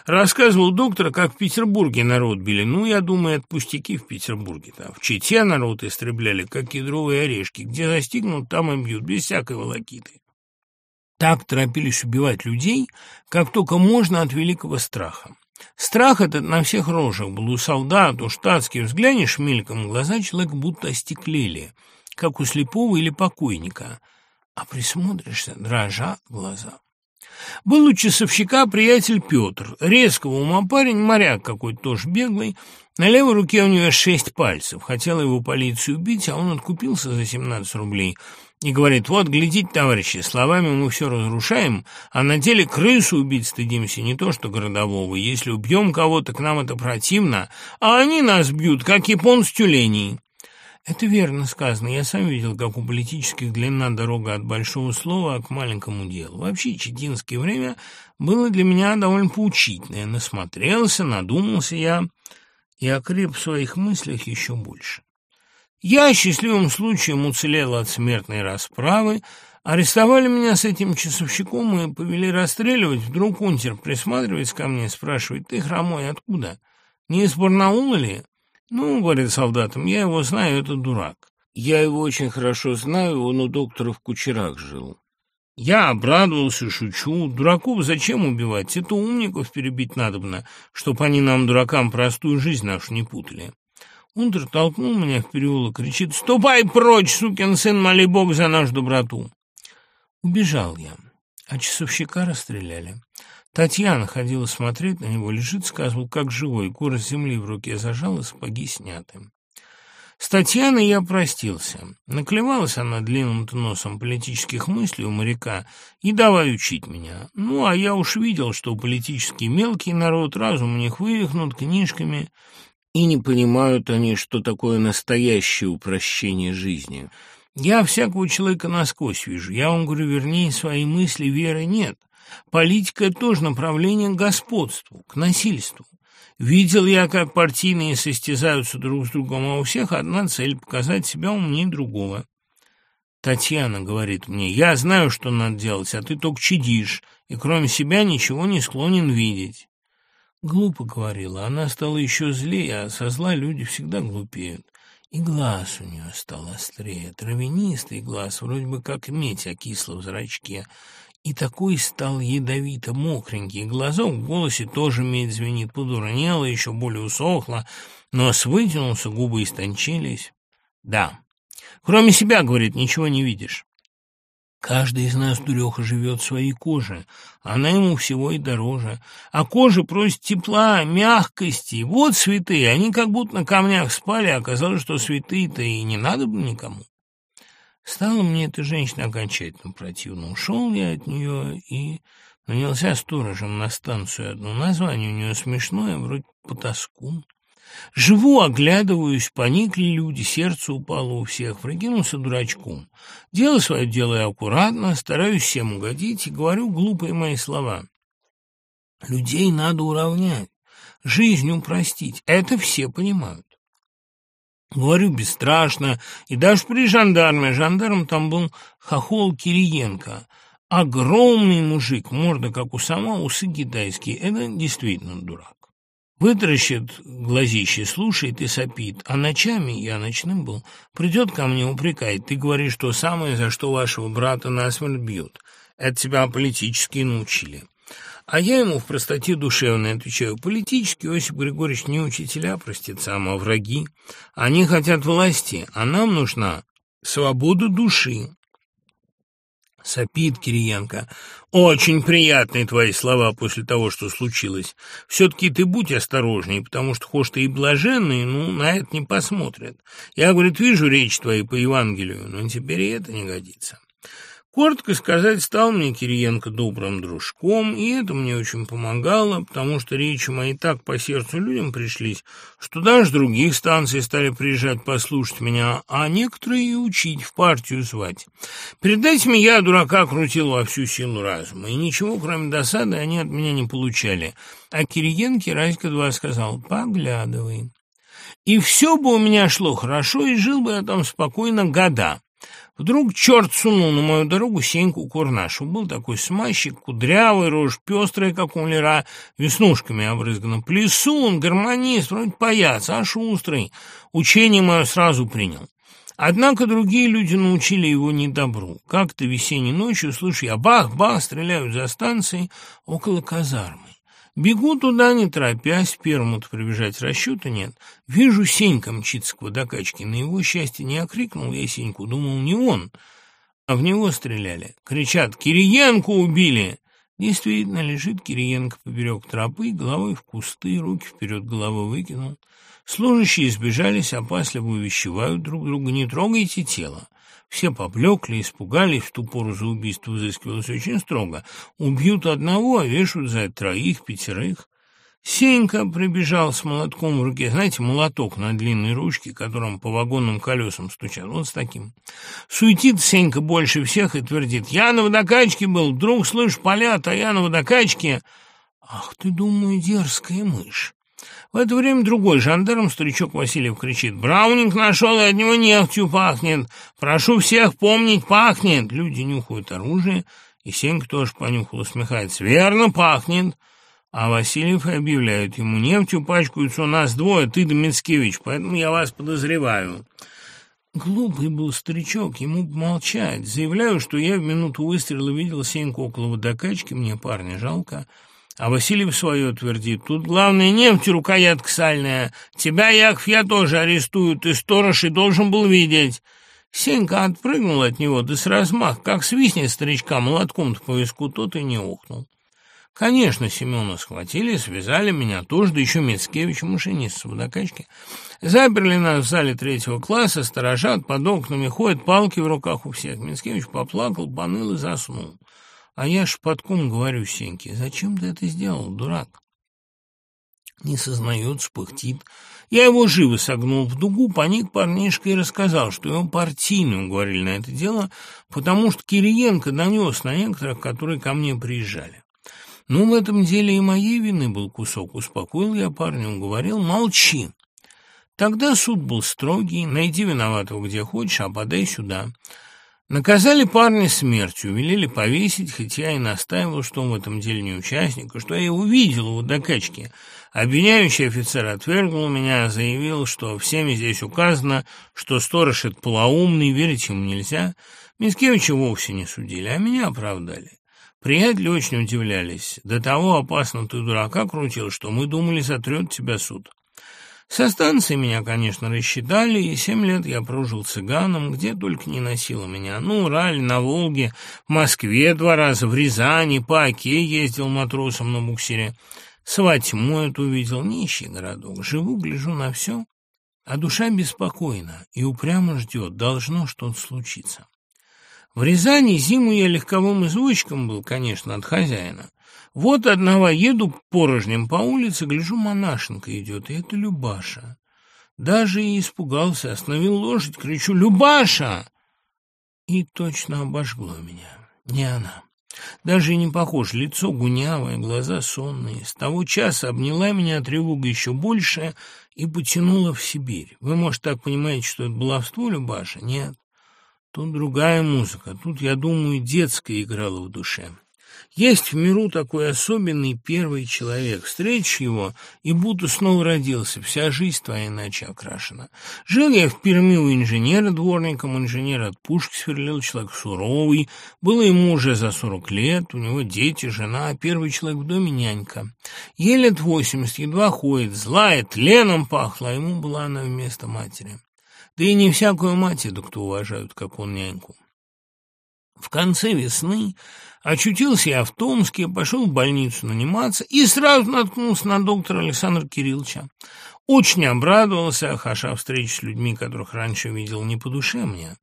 Рассказывал доктор, как в Петербурге народ били. Ну, я думаю, это пустяки в Петербурге-то. В Чите народ истребляли, как кедровые орешки. Где застигнут, там и бьют, без всякой волокиты. Так торопились убивать людей, как только можно от великого страха. Страх этот на всех рожах был у солдат, у штатских. Взглянешь мельком, глаза человека будто остеклели, как у слепого или покойника. А присмотришься, дрожа глаза. Был у часовщика приятель Петр, резкого ума парень, моряк какой-то тоже беглый. На левой руке у него шесть пальцев. Хотела его полицию убить, а он откупился за 17 рублей – и говорит, вот, глядите, товарищи, словами мы все разрушаем, а на деле крысу убить стыдимся, не то что городового. Если убьем кого-то, к нам это противно, а они нас бьют, как японцы тюленей. Это верно сказано. Я сам видел, как у политических длинна дорога от большого слова к маленькому делу. Вообще, читинское время было для меня довольно поучительное. Насмотрелся, надумался я и окреп в своих мыслях еще больше. Я счастливым случаем уцелел от смертной расправы, арестовали меня с этим часовщиком и повели расстреливать. Вдруг унтер присматривается ко мне и спрашивает, «Ты, хромой, откуда? Не из Барнаула ли?» «Ну, — говорит солдатам, — я его знаю, это дурак. Я его очень хорошо знаю, он у доктора в кучерах жил». Я обрадовался, шучу. Дураков зачем убивать? Это умников перебить надобно, чтоб они нам, дуракам, простую жизнь нашу не путали. Унтер толкнул меня в переулок, кричит «Ступай прочь, сукин сын, моли Бог за нашу доброту!» Убежал я, а часовщика расстреляли. Татьяна ходила смотреть на него, лежит, сказывал, как живой, горсть земли в руке зажал и сапоги сняты. С Татьяной я простился. Наклевалась она длинным-то носом политических мыслей у моряка и давай учить меня. Ну, а я уж видел, что политический мелкий народ, разум у них вывихнут книжками и не понимают они, что такое настоящее упрощение жизни. Я всякого человека насквозь вижу. Я вам говорю, вернее, свои мысли веры нет. Политика – тоже направление к господству, к насильству. Видел я, как партийные состязаются друг с другом, а у всех одна цель – показать себя умнее другого. Татьяна говорит мне, я знаю, что надо делать, а ты только чадишь, и кроме себя ничего не склонен видеть. Глупо говорила, она стала еще злее, а со зла люди всегда глупеют. И глаз у нее стал острее, травянистый глаз, вроде бы как медь окисла в зрачке. И такой стал ядовито мокренький. Глазок в голосе тоже медь звенит, подурнела, еще более усохла, нос вытянулся, губы истончились. Да, кроме себя, говорит, ничего не видишь. Каждый из нас, дуреха, живет своей коже. Она ему всего и дороже. А кожа просит тепла, мягкости. Вот святые. Они как будто на камнях спали, а оказалось, что святые-то и не надо бы никому. Стала мне эта женщина окончательно противна. Ушел я от нее и нанялся сторожем на станцию одну. Название у нее смешное, вроде «Потаскун». Живу, оглядываюсь, поникли люди, сердце упало у всех, прикинулся дурачком. Дело свое делаю аккуратно, стараюсь всем угодить и говорю глупые мои слова. Людей надо уравнять, жизнь упростить, это все понимают. Говорю бесстрашно, и даже при жандарме, жандарм там был хохол Кириенко, огромный мужик, морда как у сама, усы китайские, это действительно дурак. Вытаращит глазище, слушает и сопит, а ночами, я ночным был, придет ко мне, упрекает. Ты говоришь то самое, за что вашего брата насмерть бьют. Это тебя политически научили. А я ему в простоте душевной отвечаю, политически Осип Григорьевич не учителя простецам, а враги. Они хотят власти, а нам нужна свобода души. Сопит Кириенко. «Очень приятные твои слова после того, что случилось. Все-таки ты будь осторожней, потому что, хошь ты и блаженный, ну, на это не посмотрят. Я, говорит, вижу речь твою по Евангелию, но теперь и это не годится». Коротко сказать, стал мне Кириенко добрым дружком, и это мне очень помогало, потому что речи мои так по сердцу людям пришлись, что даже других станций стали приезжать послушать меня, а некоторые и учить, в партию звать. Перед этим я дурака крутил во всю силу разума, и ничего, кроме досады, они от меня не получали. А Кириенке Раська два сказал «поглядывай». И все бы у меня шло хорошо, и жил бы я там спокойно года. Вдруг черт сунул на мою дорогу Сеньку Курнашу. Был такой смазчик, кудрявый, рожь пестрая, как у лера, веснушками обрызганным. Плесун, гармонист, вроде паяц, а шустрый. Учение мое сразу принял. Однако другие люди научили его недобру. Как-то весенней ночью, слышу я, бах-бах, стреляют за станцией около казармы. Бегу туда, не торопясь, первому-то прибежать расчета нет. Вижу, Сенька мчится к водокачке. На его счастье не окрикнул я Сеньку, думал, не он, а в него стреляли. Кричат, Кириенко убили! Действительно, лежит Кириенко поперек тропы, головой в кусты, руки вперед головы выкинул. Служащие сбежались, опасливо увещевают друг друга, не трогайте тело. Все поблекли, испугались, в ту пору за убийство взыскивалось очень строго. Убьют одного, а вешают за троих, пятерых. Сенька прибежал с молотком в руке. Знаете, молоток на длинной ручке, которым по вагонным колесам стучат. Вот с таким. Суетит Сенька больше всех и твердит. «Я на водокачке был, вдруг, слышь, полят, а я на водокачке...» «Ах ты, думаю, дерзкая мышь!» В это время другой жандарм, старичок Васильев, кричит «Браунинг нашел, и от него нефтью пахнет! Прошу всех помнить, пахнет!» Люди нюхают оружие, и Сенька тоже понюхал, усмехается «Верно, пахнет!» А Васильев объявляет ему «Нефтью пачкаются у нас двое, ты да поэтому я вас подозреваю». Глупый был старичок, ему молчать. Заявляю, что я в минуту выстрела видел Сеньку около водокачки, мне парня жалко. А Васильев свое твердит. Тут главное нефть рукоятка сальная. Тебя, Яков, я тоже арестую. Ты сторож и должен был видеть. Сенька отпрыгнул от него, да с размах, как свистнет старичка молотком-то по виску, тот и не ухнул. Конечно, Семена схватили, связали меня тоже, да еще Мицкевич, машинист с водокачки. Заперли нас в зале третьего класса, сторожат, под окнами ходят, палки в руках у всех. Мицкевич поплакал, поныл и заснул. А я шпатком говорю Сеньке, зачем ты это сделал, дурак? Не сознает, спыхтит. Я его живо согнул в дугу, поник парнишка и рассказал, что его партийно уговорили на это дело, потому что Кириенко донес на некоторых, которые ко мне приезжали. Ну, в этом деле и моей вины был кусок. Успокоил я парня, уговорил, молчи. Тогда суд был строгий, найди виноватого где хочешь, а подай сюда. Наказали парня смертью, велели повесить, хотя и настаивал, что он в этом деле не участник, и что я его видел в докачке. Обвиняющий офицер отвергнул меня, заявил, что всеми здесь указано, что сторож это полоумный, верить ему нельзя. Мицкевича вовсе не судили, а меня оправдали. Приятели очень удивлялись. До того опасно ты дурака крутил, что мы думали, сотрет тебя суд. Со станции меня, конечно, рассчитали, и семь лет я прожил цыганом, где только не носило меня. Ну, Урале, на Волге, в Москве два раза, в Рязани, по Оке ездил матросом на буксире. Сватьму эту увидел, нищий городок. Живу, гляжу на все, а душа беспокойна и упрямо ждет, должно что-то случиться. В Рязани зиму я легковым извозчиком был, конечно, от хозяина. Вот одного еду порожнем по улице, гляжу, монашенка идет, и это Любаша. Даже и испугался, остановил лошадь, кричу «Любаша!» И точно обожгло меня. Не она. Даже и не похож, лицо гунявое, глаза сонные. С того часа обняла меня тревога еще больше и потянула в Сибирь. Вы, может, так понимаете, что это баловство, Любаша? Нет. Тут другая музыка. Тут, я думаю, детская играла в душе. Есть в миру такой особенный первый человек. Встретишь его, и будто снова родился, вся жизнь твоя иначе окрашена. Жил я в Перми у инженера дворником, инженер от пушки сверлил, человек суровый. Было ему уже за сорок лет, у него дети, жена, а первый человек в доме нянька. Ей лет восемьдесят, едва ходит, злая, тленом пахла, а ему была она вместо матери. Да и не всякую мать иду, кто уважают, как он няньку. В конце весны очутился я в Томске, пошел в больницу наниматься и сразу наткнулся на доктора Александра Кирилловича. Очень обрадовался, хаша встречи с людьми, которых раньше видел не по душе мне.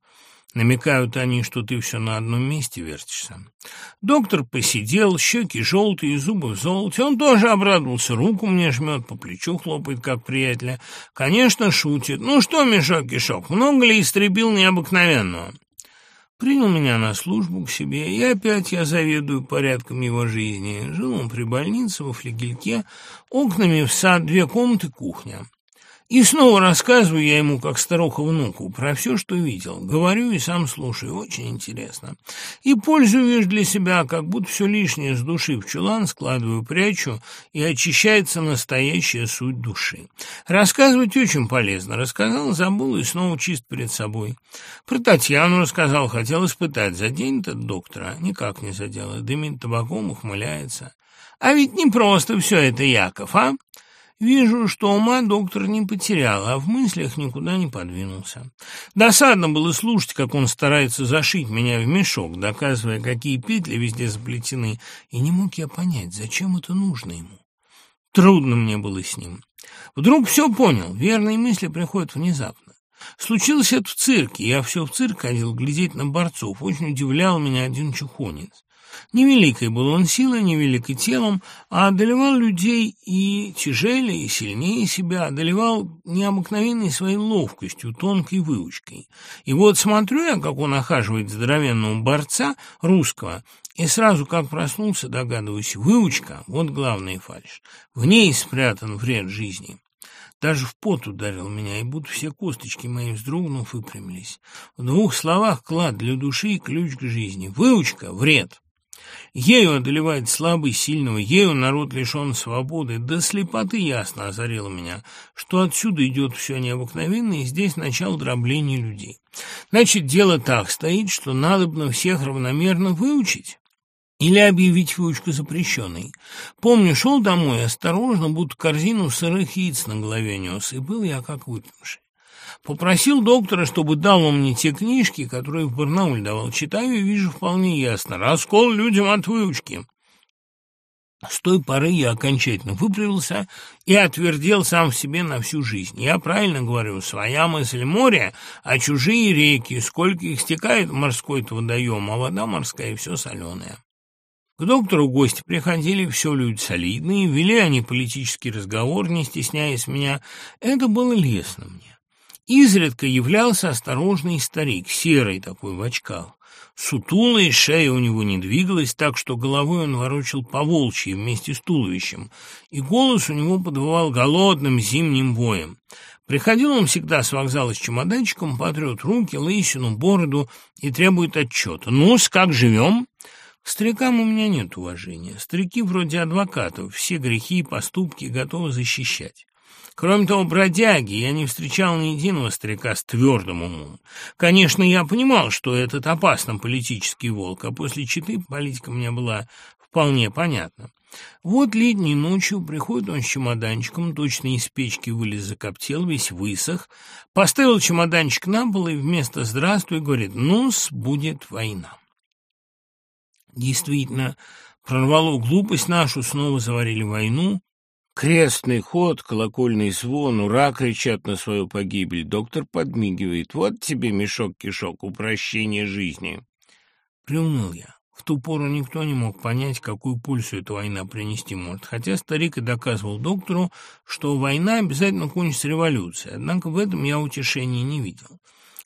Намекают они, что ты все на одном месте вертишься. Доктор посидел, щеки желтые, зубы в золоте. Он тоже обрадовался, руку мне жмет, по плечу хлопает, как приятеля. Конечно, шутит. Ну что, мешок-кишок, много ли истребил необыкновенного? Принял меня на службу к себе, и опять я заведую порядком его жизни. Жил он при больнице во флигельке, окнами в сад, две комнаты, кухня. И снова рассказываю я ему, как старуха внуку, про все, что видел. Говорю и сам слушаю, очень интересно. И пользуюсь для себя, как будто все лишнее с души в чулан складываю, прячу, и очищается настоящая суть души. Рассказывать очень полезно. Рассказал, забыл и снова чист перед собой. Про Татьяну рассказал, хотел испытать. Заденет от доктора? Никак не заделает. Дымит табаком, ухмыляется. А ведь не просто все это, Яков, а? Вижу, что ума доктор не потерял, а в мыслях никуда не подвинулся. Досадно было слушать, как он старается зашить меня в мешок, доказывая, какие петли везде заплетены, и не мог я понять, зачем это нужно ему. Трудно мне было с ним. Вдруг все понял, верные мысли приходят внезапно. Случилось это в цирке, я все в цирк ходил глядеть на борцов, очень удивлял меня один чухонец. Невеликой был он силой, невеликой телом, а одолевал людей и тяжелее, и сильнее себя, одолевал необыкновенной своей ловкостью, тонкой выучкой. И вот смотрю я, как он охаживает здоровенного борца русского, и сразу, как проснулся, догадываюсь, выучка — вот главный фальшь. В ней спрятан вред жизни. Даже в пот ударил меня, и будто все косточки мои, вздрогнув, выпрямились. В двух словах клад для души и ключ к жизни. Выучка — вред. Ею одолевает слабый сильного, ею народ лишен свободы. До слепоты ясно озарило меня, что отсюда идет все необыкновенное, и здесь начало дробления людей. Значит, дело так стоит, что надобно всех равномерно выучить или объявить выучку запрещенной. Помню, шел домой, осторожно, будто корзину сырых яиц на голове нес, и был я как выпивший. Попросил доктора, чтобы дал он мне те книжки, которые в Барнауле давал. Читаю и вижу вполне ясно. Раскол людям от выучки. С той поры я окончательно выправился и отвердел сам в себе на всю жизнь. Я правильно говорю, своя мысль море, а чужие реки, сколько их стекает морской-то водоем, а вода морская все соленая. К доктору гости приходили, все люди солидные, вели они политический разговор, не стесняясь меня. Это было лестно мне. Изредка являлся осторожный старик, серый такой в очках. Сутулый, шея у него не двигалась, так что головой он ворочал по волчьи вместе с туловищем, и голос у него подвывал голодным зимним воем. Приходил он всегда с вокзала с чемоданчиком, потрет руки, лысину, бороду и требует отчета. «Ну-с, как живем?» К старикам у меня нет уважения. Старики вроде адвокатов, все грехи и поступки готовы защищать. Кроме того, бродяги, я не встречал ни единого старика с твердым умом. Конечно, я понимал, что этот опасный политический волк, а после читы политика мне была вполне понятна. Вот летней ночью приходит он с чемоданчиком, точно из печки вылез закоптел, весь высох, поставил чемоданчик на пол и вместо «здравствуй» говорит «ну-с, будет война». Действительно, прорвало глупость нашу, снова заварили войну, Крестный ход, колокольный звон, ура, кричат на свою погибель. Доктор подмигивает. Вот тебе мешок-кишок, упрощение жизни. Приуныл я. В ту пору никто не мог понять, какую пользу эта война принести может, хотя старик и доказывал доктору, что война обязательно кончится революцией, однако в этом я утешения не видел.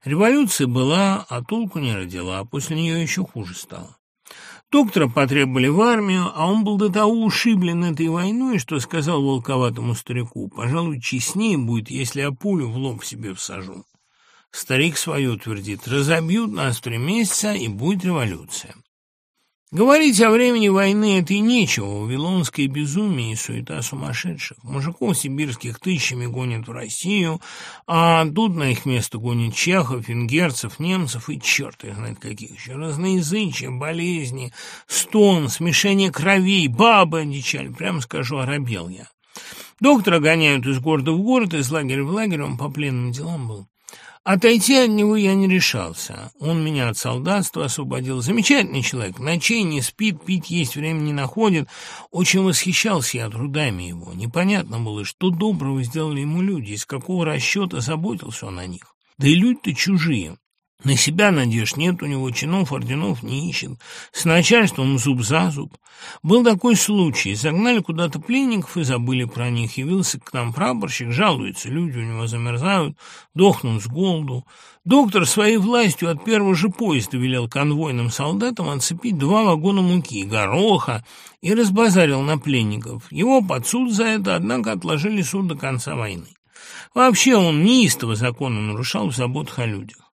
Революция была, а толку не родила, а после нее еще хуже стало. Доктора потребовали в армию, а он был до того ушиблен этой войной, что сказал волковатому старику, «Пожалуй, честнее будет, если я пулю в лоб себе всажу». Старик свое твердит, «Разобьют нас три месяца, и будет революция». Говорить о времени войны это и нечего. Вавилонское безумие и суета сумасшедших. Мужиков сибирских тысячами гонят в Россию, а тут на их место гонят чехов, венгерцев, немцев и черт их знает каких еще. Разноязычие, болезни, стон, смешение кровей, бабы одичали. Прямо скажу, оробел я. Доктора гоняют из города в город, из лагеря в лагерь, он по пленным делам был. Отойти от него я не решался. Он меня от солдатства освободил. Замечательный человек, ночей не спит, пить есть время не находит. Очень восхищался я трудами его. Непонятно было, что доброго сделали ему люди, из какого расчета заботился он о них. Да и люди-то чужие. На себя надежд нет у него, чинов, орденов не ищет. С начальством зуб за зуб. Был такой случай. Загнали куда-то пленников и забыли про них. Явился к нам прапорщик, жалуется. Люди у него замерзают, дохнут с голоду. Доктор своей властью от первого же поезда велел конвойным солдатам отцепить два вагона муки, гороха и разбазарил на пленников. Его под суд за это, однако, отложили суд до конца войны. Вообще он неистово законы нарушал в заботах о людях.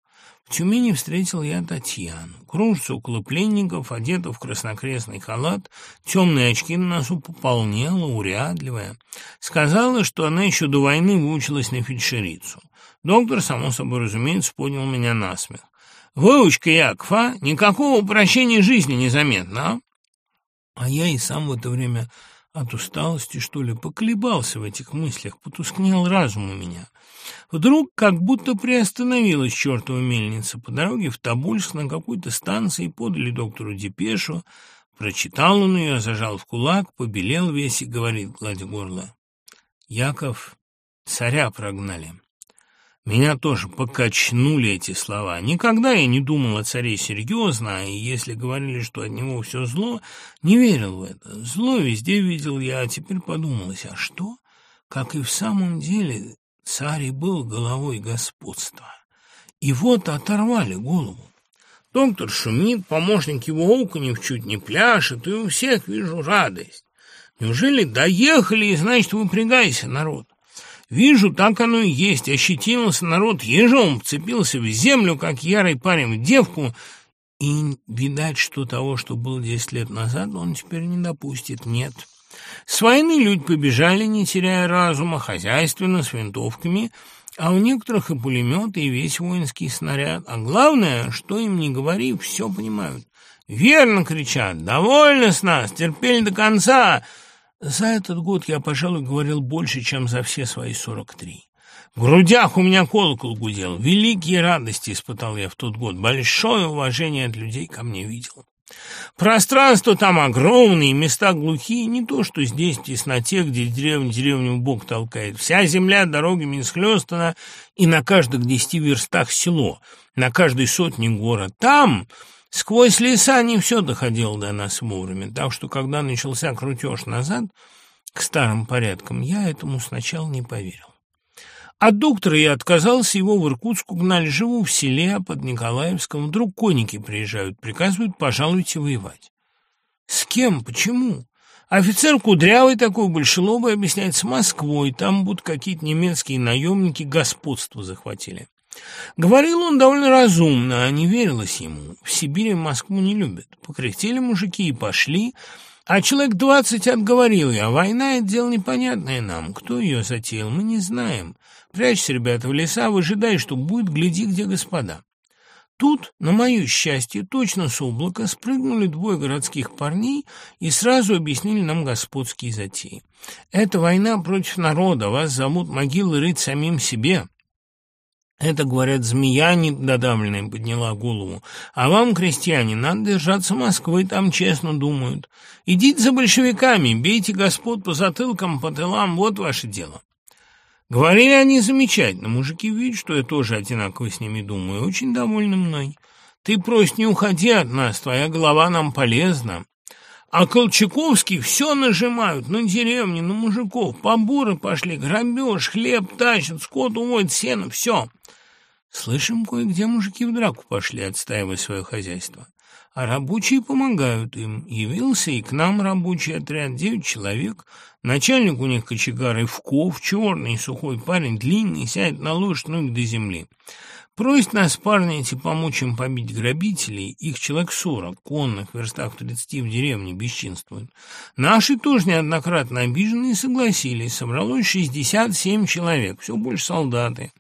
В Тюмени встретил я Татьяну. Кружится около пленников, одета в краснокрестный халат, темные очки на носу пополнела, урядливая. Сказала, что она еще до войны выучилась на фельдшерицу. Доктор, само собой разумеется, поднял меня на смех. «Выучка, Яков, а? Никакого упрощения жизни незаметно, а?» А я и сам в это время от усталости, что ли, поколебался в этих мыслях, потускнел разум у меня. Вдруг как будто приостановилась чертова мельница. По дороге в Тобольск на какой-то станции подали доктору депешу. Прочитал он ее, зажал в кулак, побелел весь и говорит, гладя горло. «Яков, царя прогнали». Меня тоже покачнули эти слова. Никогда я не думал о царе серьезно, и если говорили, что от него все зло, не верил в это. Зло везде видел я, а теперь подумалось, а что? Как и в самом деле Царь и был головой господства. И вот оторвали голову. Доктор шумит, помощник его окунев чуть не пляшет, и у всех вижу радость. Неужели доехали, и значит, выпрягайся, народ? Вижу, так оно и есть. Ощетинился народ ежом, вцепился в землю, как ярый парень в девку, и, видать, что того, что было десять лет назад, он теперь не допустит. Нет. С войны люди побежали, не теряя разума, хозяйственно, с винтовками, а у некоторых и пулеметы, и весь воинский снаряд. А главное, что им не говори, все понимают. «Верно!» — кричат. «Довольно с нас! Терпели до конца!» За этот год я, пожалуй, говорил больше, чем за все свои сорок три. В грудях у меня колокол гудел. Великие радости испытал я в тот год. Большое уважение от людей ко мне видел. Пространство там огромные, места глухие, не то, что здесь, в тесноте, где деревня деревню бок толкает. Вся земля дорогами исхлестана, и на каждых десяти верстах село, на каждой сотне город. Там, сквозь леса, не все доходило до нас вовремя, так что, когда начался крутеж назад, к старым порядкам, я этому сначала не поверил. От доктора я отказался, его в Иркутск угнали. Живу в селе под Николаевском. Вдруг конники приезжают, приказывают, пожалуйте воевать. С кем? Почему? Офицер кудрявый такой, большелобый, объясняет, с Москвой. Там будут какие-то немецкие наемники господство захватили. Говорил он довольно разумно, а не верилось ему. В Сибири Москву не любят. Покряхтели мужики и пошли, а человек двадцать отговорил я. Война — это дело непонятное нам. Кто ее затеял, мы не знаем. Прячься, ребята, в леса, выжидай, что будет, гляди, где господа. Тут, на мое счастье, точно с облака спрыгнули двое городских парней и сразу объяснили нам господские затеи. «Это война против народа, вас зовут могилы рыть самим себе». Это, говорят, змея недодавленная подняла голову. А вам, крестьяне, надо держаться Москвы, там честно думают. Идите за большевиками, бейте господ по затылкам, по тылам, вот ваше дело. Говорили они замечательно. Мужики видят, что я тоже одинаково с ними думаю, очень довольны мной. Ты просишь, не уходи от нас, твоя голова нам полезна. А Колчаковские все нажимают на деревни, на мужиков. Поборы пошли, грабеж, хлеб тащат, скот уводят, сено, все. Слышим, кое-где мужики в драку пошли, отстаивая свое хозяйство. А рабочие помогают им. Явился и к нам рабочий отряд, девять человек — Начальник у них кочегар Ивков, черный сухой парень, длинный, сядет на лошадь ноги до земли. Просит нас парни эти помочь им побить грабителей, их человек сорок, конных, верстах тридцати в деревне бесчинствуют. Наши тоже неоднократно обиженные согласились, собралось шестьдесят семь человек, все больше солдаты.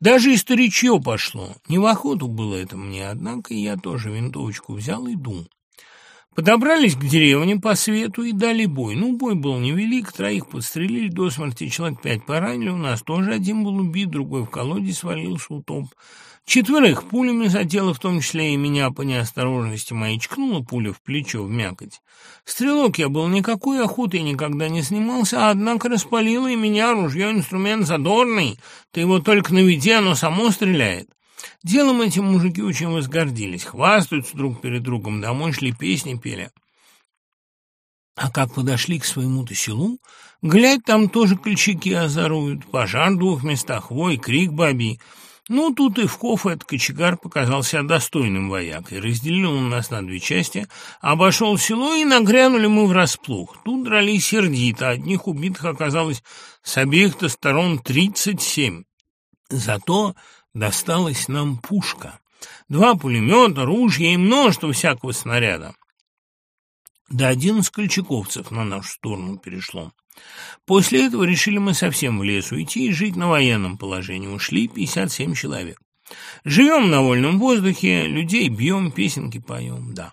Даже и старичье пошло, не в охоту было это мне, однако я тоже винтовочку взял и дул. Подобрались к деревне по свету и дали бой. Ну, бой был невелик, троих подстрелили до смерти, человек пять поранили, у нас тоже один был убит, другой в колоде свалился, утоп. Четверых пулями задело, в том числе и меня по неосторожности моей, чкнула пуля в плечо, в мякоть. Стрелок я был никакой, охоты никогда не снимался, а однако распалило и меня ружье инструмент задорный. Ты его только наведи, оно само стреляет. Делом этим мужики очень возгордились, хвастаются друг перед другом, домой шли, песни пели. А как подошли к своему-то селу, глядь, там тоже кольчаки озоруют, пожар в двух местах, вой, крик бабий. Ну, тут и в Ивков, этот кочегар, показался достойным воякой. Разделил он нас на две части, обошел село, и нагрянули мы врасплох. Тут дрались сердито, одних убитых оказалось с обеих-то сторон тридцать семь. Зато досталась нам пушка. Два пулемета, ружья и множество всякого снаряда. Да один из кольчаковцев на нашу сторону перешло. После этого решили мы совсем в лес уйти и жить на военном положении. Ушли 57 человек. Живем на вольном воздухе, людей бьем, песенки поем, да.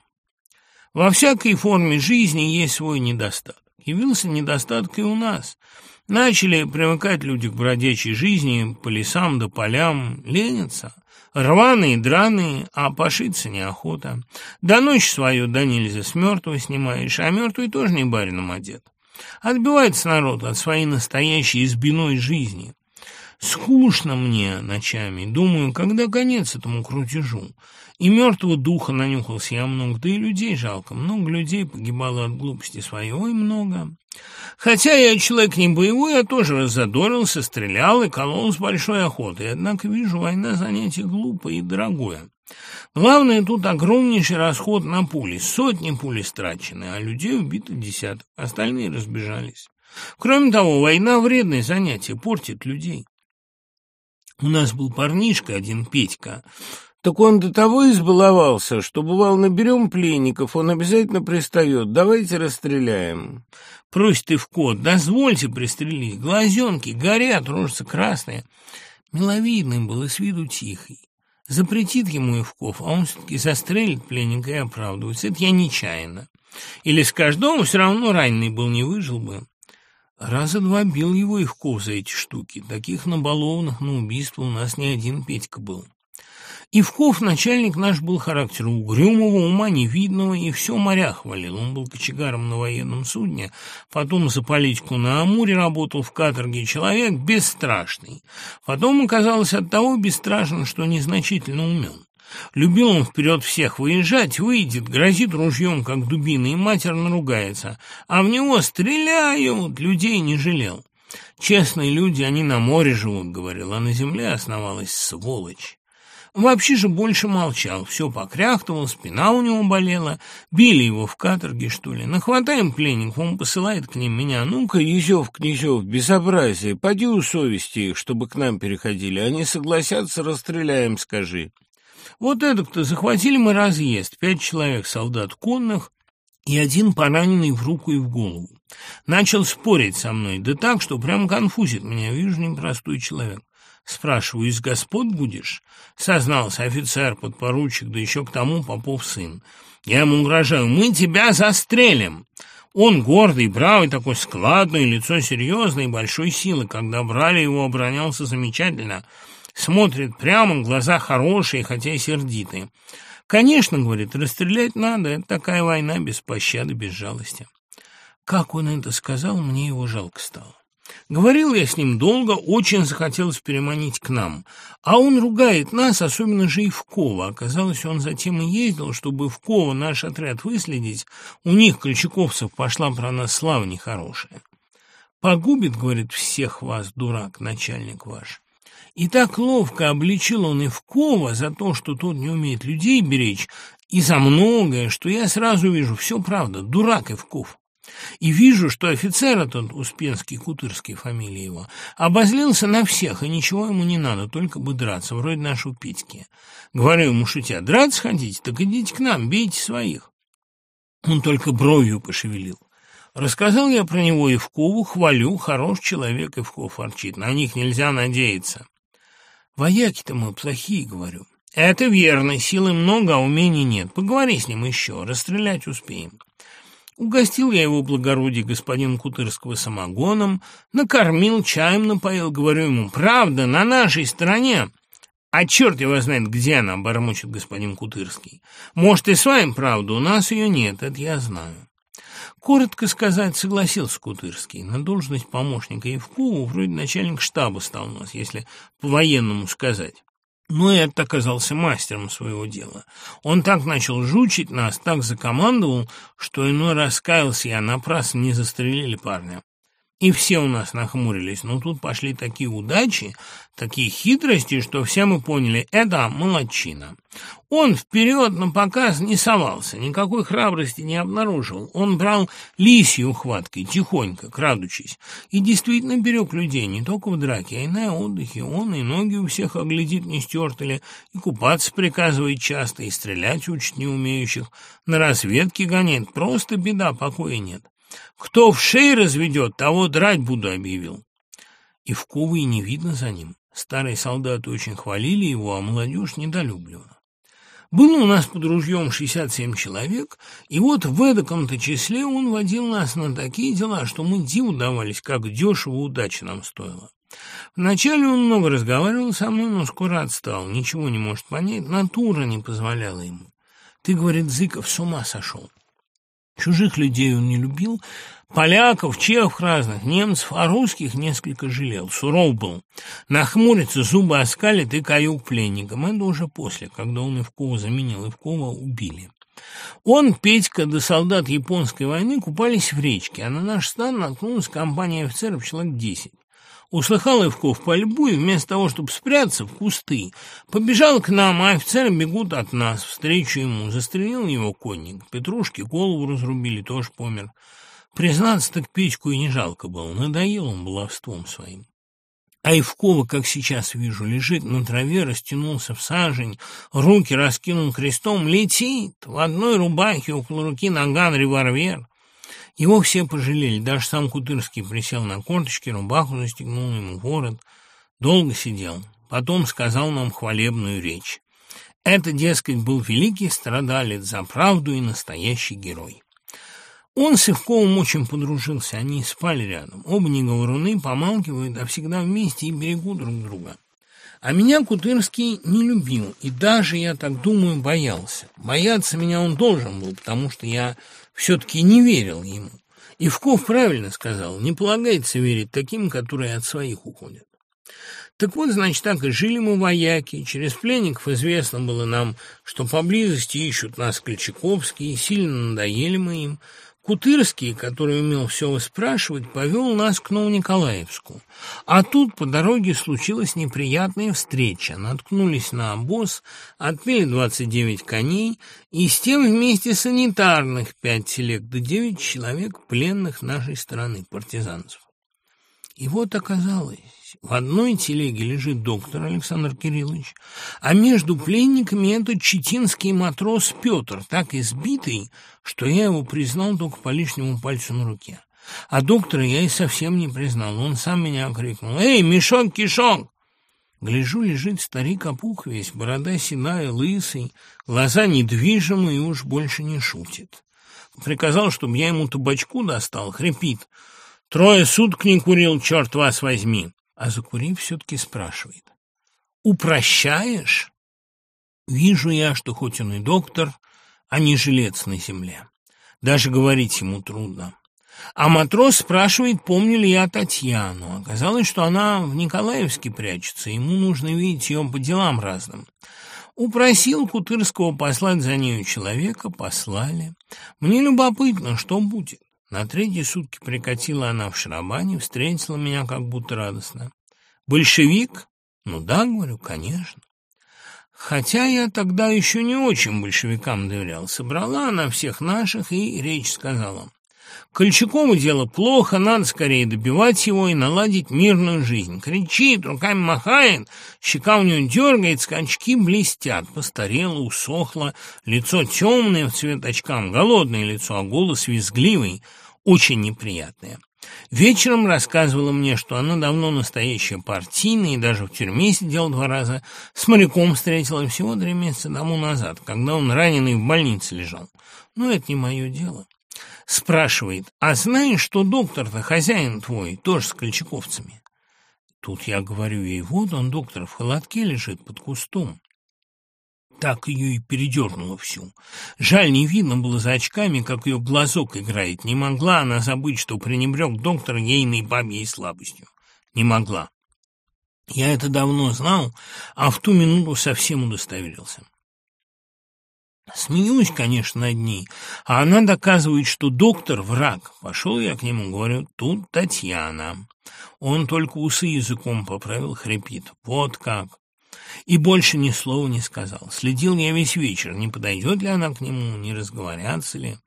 Во всякой форме жизни есть свой недостаток. Явился недостаток и у нас – Начали привыкать люди к бродячей жизни, по лесам да полям, ленятся. Рваные, драные, а пошиться неохота. До ночь свою да нельзя с мертвого снимаешь, а мертвый тоже не барином одет. Отбивается народ от своей настоящей избиной жизни. Скучно мне ночами, думаю, когда конец этому крутежу. И мертвого духа нанюхался я много, да и людей жалко. Много людей погибало от глупости своей, ой, много. Хотя я человек не боевой, я тоже разодорился, стрелял и колол с большой охотой. Однако вижу, война занятие глупое и дорогое. Главное, тут огромнейший расход на пули. Сотни пуль страчены, а людей убито десяток. Остальные разбежались. Кроме того, война вредное занятие, портит людей. У нас был парнишка один, Петька. Так он до того избаловался, что, бывал, наберем пленников, он обязательно пристает. Давайте расстреляем. Просит Ивкот, дозвольте пристрелить. Глазенки горят, рожица красная. Миловидный был и с виду тихий. Запретит ему Ивков, а он все-таки застрелит пленника и оправдывается. Это я нечаянно. Или скажет, дома все равно раненый был, не выжил бы. Раза два бил его Ивков за эти штуки. Таких набалованных на убийство у нас не один Петька был. Ивков, начальник наш, был характера угрюмого, ума невидного, и все моря хвалил. Он был кочегаром на военном судне, потом за политику на Амуре работал в каторге, человек бесстрашный. Потом оказалось от того бесстрашен, что незначительно умен. Любил он вперед всех выезжать, выйдет, грозит ружьем, как дубина, и матерно ругается. А в него стреляют, людей не жалел. Честные люди, они на море живут, говорил, а на земле основалась сволочь. Вообще же больше молчал, все покряхтывал, спина у него болела, били его в каторге, что ли. Нахватаем пленников, он посылает к ним меня. Ну-ка, Езев, Князев, безобразие, поди у совести их, чтобы к нам переходили. Они согласятся, расстреляем, скажи. Вот это-то захватили мы разъезд, пять человек солдат конных и один пораненный в руку и в голову. Начал спорить со мной, да так, что прям конфузит меня, вижу, непростой человек. Спрашиваю, из господ будешь? Сознался офицер, подпоручик, да еще к тому попов сын. Я ему угрожаю, мы тебя застрелим. Он гордый, бравый, такой складный, лицо серьезное и большой силы. Когда брали его, оборонялся замечательно. Смотрит прямо, глаза хорошие, хотя и сердитые. Конечно, говорит, расстрелять надо, это такая война без пощады, без жалости. Как он это сказал, мне его жалко стало. Говорил я с ним долго, очень захотелось переманить к нам. А он ругает нас, особенно же и Вкова. Оказалось, он затем и ездил, чтобы Вкова наш отряд выследить. У них, ключаковцев, пошла про нас слава нехорошая. «Погубит, — говорит, — всех вас, дурак, начальник ваш». И так ловко обличил он Ивкова за то, что тот не умеет людей беречь, и за многое, что я сразу вижу, все правда, дурак Ивков. И вижу, что офицер этот, Успенский, Кутырский, фамилия его, обозлился на всех, и ничего ему не надо, только бы драться, вроде нашего Петьки. Говорю ему, шутя, драться хотите? Так идите к нам, бейте своих. Он только бровью пошевелил. Рассказал я про него Евкову, хвалю, хорош человек Евков ворчит, на них нельзя надеяться. Вояки-то мы плохие, говорю. Это верно, силы много, а умений нет. Поговори с ним еще, расстрелять успеем. Угостил я его благородие господин Кутырского самогоном, накормил, чаем напоил, говорю ему, правда, на нашей стороне. А черт его знает, где она, бормочет господин Кутырский. Может, и с вами правда, у нас ее нет, это я знаю. Коротко сказать, согласился Кутырский. На должность помощника Евкова вроде начальник штаба стал у нас, если по-военному сказать. Но этот оказался мастером своего дела. Он так начал жучить нас, так закомандовал, что иной раскаялся, я напрасно не застрелили парня. И все у нас нахмурились, но тут пошли такие удачи, такие хитрости, что все мы поняли – это молодчина. Он вперед на показ не совался, никакой храбрости не обнаружил. Он брал лисьей ухваткой, тихонько, крадучись, и действительно берег людей не только в драке, а и на отдыхе. Он и ноги у всех оглядит, не стерты ли, и купаться приказывает часто, и стрелять учит неумеющих, на разведке гоняет. Просто беда, покоя нет. Кто в шее разведет, того драть буду, объявил. И в Ковы не видно за ним. Старые солдаты очень хвалили его, а молодежь недолюбливала. Было у нас под ружьем 67 человек, и вот в эдаком-то числе он водил нас на такие дела, что мы диву давались, как дешево удача нам стоила. Вначале он много разговаривал со мной, но скоро отстал, ничего не может понять, натура не позволяла ему. Ты, говорит, Зыков с ума сошел. Чужих людей он не любил, поляков, чехов разных, немцев, а русских несколько жалел. Суров был. Нахмурится, зубы оскалит и каюк пленникам. Это уже после, когда он Ивкова заменил. Ивкова убили. Он, Петька да солдат японской войны купались в речке, а на наш стан наткнулась компания офицеров человек десять. Услыхал Ивков пальбу и вместо того, чтобы спрятаться в кусты, побежал к нам, а офицеры бегут от нас, встречу ему. Застрелил его конник. Петрушке голову разрубили, тоже помер. Признаться, так печку и не жалко было. Надоел он баловством своим. А Ивкова, как сейчас вижу, лежит на траве, растянулся в сажень, руки раскинул крестом, летит, в одной рубахе около руки наган револьвер. Его все пожалели, даже сам Кутырский присел на корточки, рубаху застегнул ему ворот, долго сидел, потом сказал нам хвалебную речь. Это, дескать, был великий страдалец за правду и настоящий герой. Он с Ивковым очень подружился, они спали рядом. Оба не говоруны, помалкивают, а всегда вместе и берегут друг друга. А меня Кутырский не любил, и даже, я так думаю, боялся. Бояться меня он должен был, потому что я все-таки не верил ему. Ивков правильно сказал, не полагается верить таким, которые от своих уходят. Так вот, значит, так и жили мы вояки. Через пленников известно было нам, что поблизости ищут нас Кличаковские, сильно надоели мы им. Кутырский, который умел все выспрашивать, повел нас к Новониколаевску. А тут по дороге случилась неприятная встреча. Наткнулись на обоз, отпили 29 коней, и с тем вместе санитарных пять телег, да девять человек пленных нашей стороны, партизанцев. И вот оказалось, в одной телеге лежит доктор Александр Кириллович, а между пленниками этот читинский матрос Петр, так избитый, что я его признал только по лишнему пальцу на руке. А доктора я и совсем не признал. Он сам меня окрикнул. «Эй, мешок-кишок!» Гляжу, лежит старик опух весь, борода седая, лысый, глаза недвижимые и уж больше не шутит. Приказал, чтобы я ему табачку достал, хрипит. Трое суток не курил, черт вас возьми. А закурив, все-таки спрашивает. Упрощаешь? Вижу я, что хоть он и доктор, а не жилец на земле. Даже говорить ему трудно. А матрос спрашивает, помню ли я Татьяну. Оказалось, что она в Николаевске прячется, ему нужно видеть ее по делам разным. Упросил Кутырского послать за нею человека, послали. Мне любопытно, что будет. На третьи сутки прикатила она в шарабане, встретила меня как будто радостно. «Большевик?» «Ну да, — говорю, — конечно». Хотя я тогда еще не очень большевикам доверял. Собрала она всех наших и речь сказала. Кольчакову дело плохо, надо скорее добивать его и наладить мирную жизнь. Кричит, руками махает, щека у него дергается, очки блестят. Постарела, усохла, лицо темное в цвет очкам, голодное лицо, а голос визгливый, очень неприятное. Вечером рассказывала мне, что она давно настоящая партийная и даже в тюрьме сидела два раза. С моряком встретила всего три месяца тому назад, когда он раненый в больнице лежал. Но это не мое дело. Спрашивает, а знаешь, что доктор-то хозяин твой, тоже с кольчаковцами? Тут я говорю ей, вот он, доктор, в холодке лежит под кустом. Так ее и передернуло всю. Жаль, не видно было за очками, как ее глазок играет. Не могла она забыть, что пренебрег доктор ейной бабьей слабостью. Не могла. Я это давно знал, а в ту минуту совсем удостоверился. Смеюсь, конечно, над ней, а она доказывает, что доктор — враг. Пошел я к нему, говорю, тут Татьяна. Он только усы языком поправил, хрипит. Вот как. И больше ни слова не сказал. Следил я весь вечер, не подойдет ли она к нему, не разговорятся ли.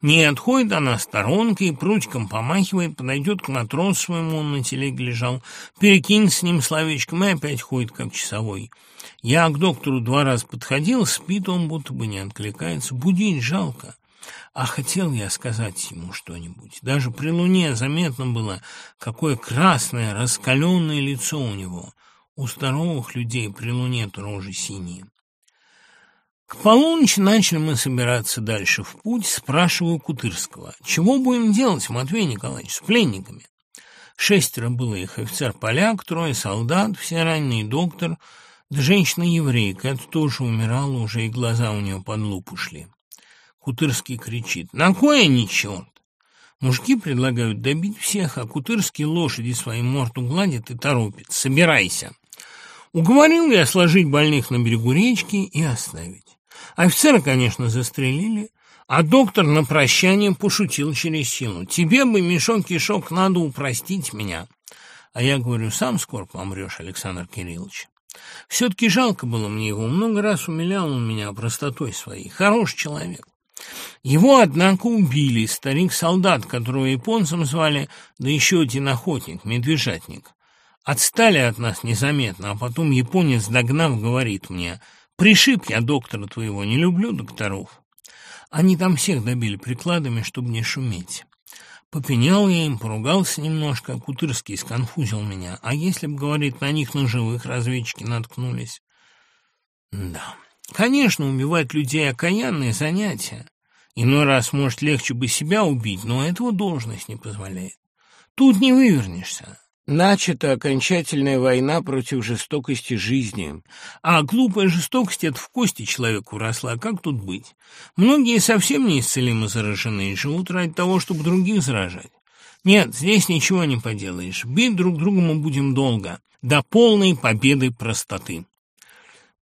Не отходит она сторонкой, прутиком помахивает, подойдет к матросу своему, он на телеге лежал, перекинет с ним словечком и опять ходит, как часовой. Я к доктору два раза подходил, спит он, будто бы не откликается. Будить жалко. А хотел я сказать ему что-нибудь. Даже при луне заметно было, какое красное, раскаленное лицо у него. У здоровых людей при луне рожи синие. К полуночи начали мы собираться дальше в путь, спрашиваю Кутырского. Чего будем делать, Матвей Николаевич, с пленниками? Шестеро было их, офицер-поляк, трое солдат, все раненые доктор, да женщина-еврейка, это тоже умирала уже, и глаза у нее под лупу шли. Кутырский кричит, на кое они, черт? Мужики предлагают добить всех, а Кутырский лошади свои морду гладит и торопит. Собирайся. Уговорил я сложить больных на берегу речки и оставить. Офицера, конечно, застрелили, а доктор на прощание пошутил через силу. «Тебе бы, мешок-кишок, надо упростить меня». А я говорю, сам скоро помрешь, Александр Кириллович. Все-таки жалко было мне его, много раз умилял он меня простотой своей. Хороший человек. Его, однако, убили, старик-солдат, которого японцам звали, да еще один охотник, медвежатник. Отстали от нас незаметно, а потом японец, догнав, говорит мне – Пришиб я доктора твоего, не люблю докторов. Они там всех добили прикладами, чтобы не шуметь. Попенял я им, поругался немножко, Кутырский сконфузил меня. А если бы, говорит, на них на живых разведчики наткнулись? Да, конечно, убивать людей — окаянное занятие. Иной раз, может, легче бы себя убить, но этого должность не позволяет. Тут не вывернешься. Начата окончательная война против жестокости жизни. А глупая жестокость — это в кости человеку росла. Как тут быть? Многие совсем неисцелимо заражены и живут ради того, чтобы других заражать. Нет, здесь ничего не поделаешь. Бить друг друга мы будем долго, до полной победы простоты.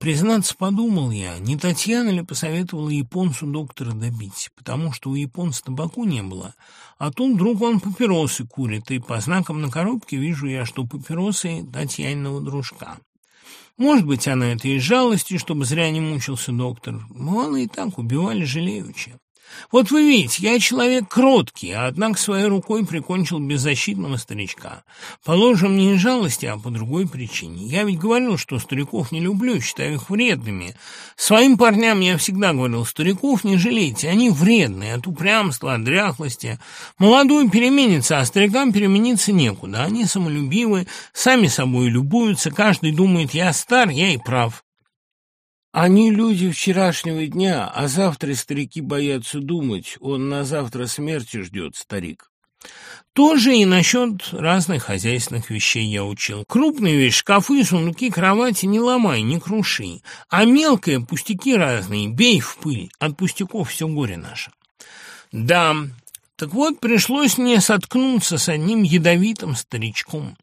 Признаться, подумал я, не Татьяна ли посоветовала японцу доктора добить, потому что у японца табаку не было, а тут вдруг он папиросы курит, и по знакам на коробке вижу я, что папиросы Татьяниного дружка. Может быть, она это из жалости, чтобы зря не мучился доктор. Бывало и так, убивали жалеючи. Вот вы видите, я человек кроткий, а однако своей рукой прикончил беззащитного старичка. Положим, не из жалости, а по другой причине. Я ведь говорил, что стариков не люблю, считаю их вредными. Своим парням я всегда говорил, стариков не жалейте, они вредные, от упрямства, от дряхлости. Молодой переменится, а старикам перемениться некуда. Они самолюбивы, сами собой любуются, каждый думает, я стар, я и прав. Они люди вчерашнего дня, а завтра старики боятся думать. Он на завтра смерти ждет, старик. Тоже и насчет разных хозяйственных вещей я учил. Крупные вещи, шкафы, сундуки, кровати не ломай, не круши. А мелкое, пустяки разные, бей в пыль. От пустяков все горе наше. Да, так вот, пришлось мне соткнуться с одним ядовитым старичком.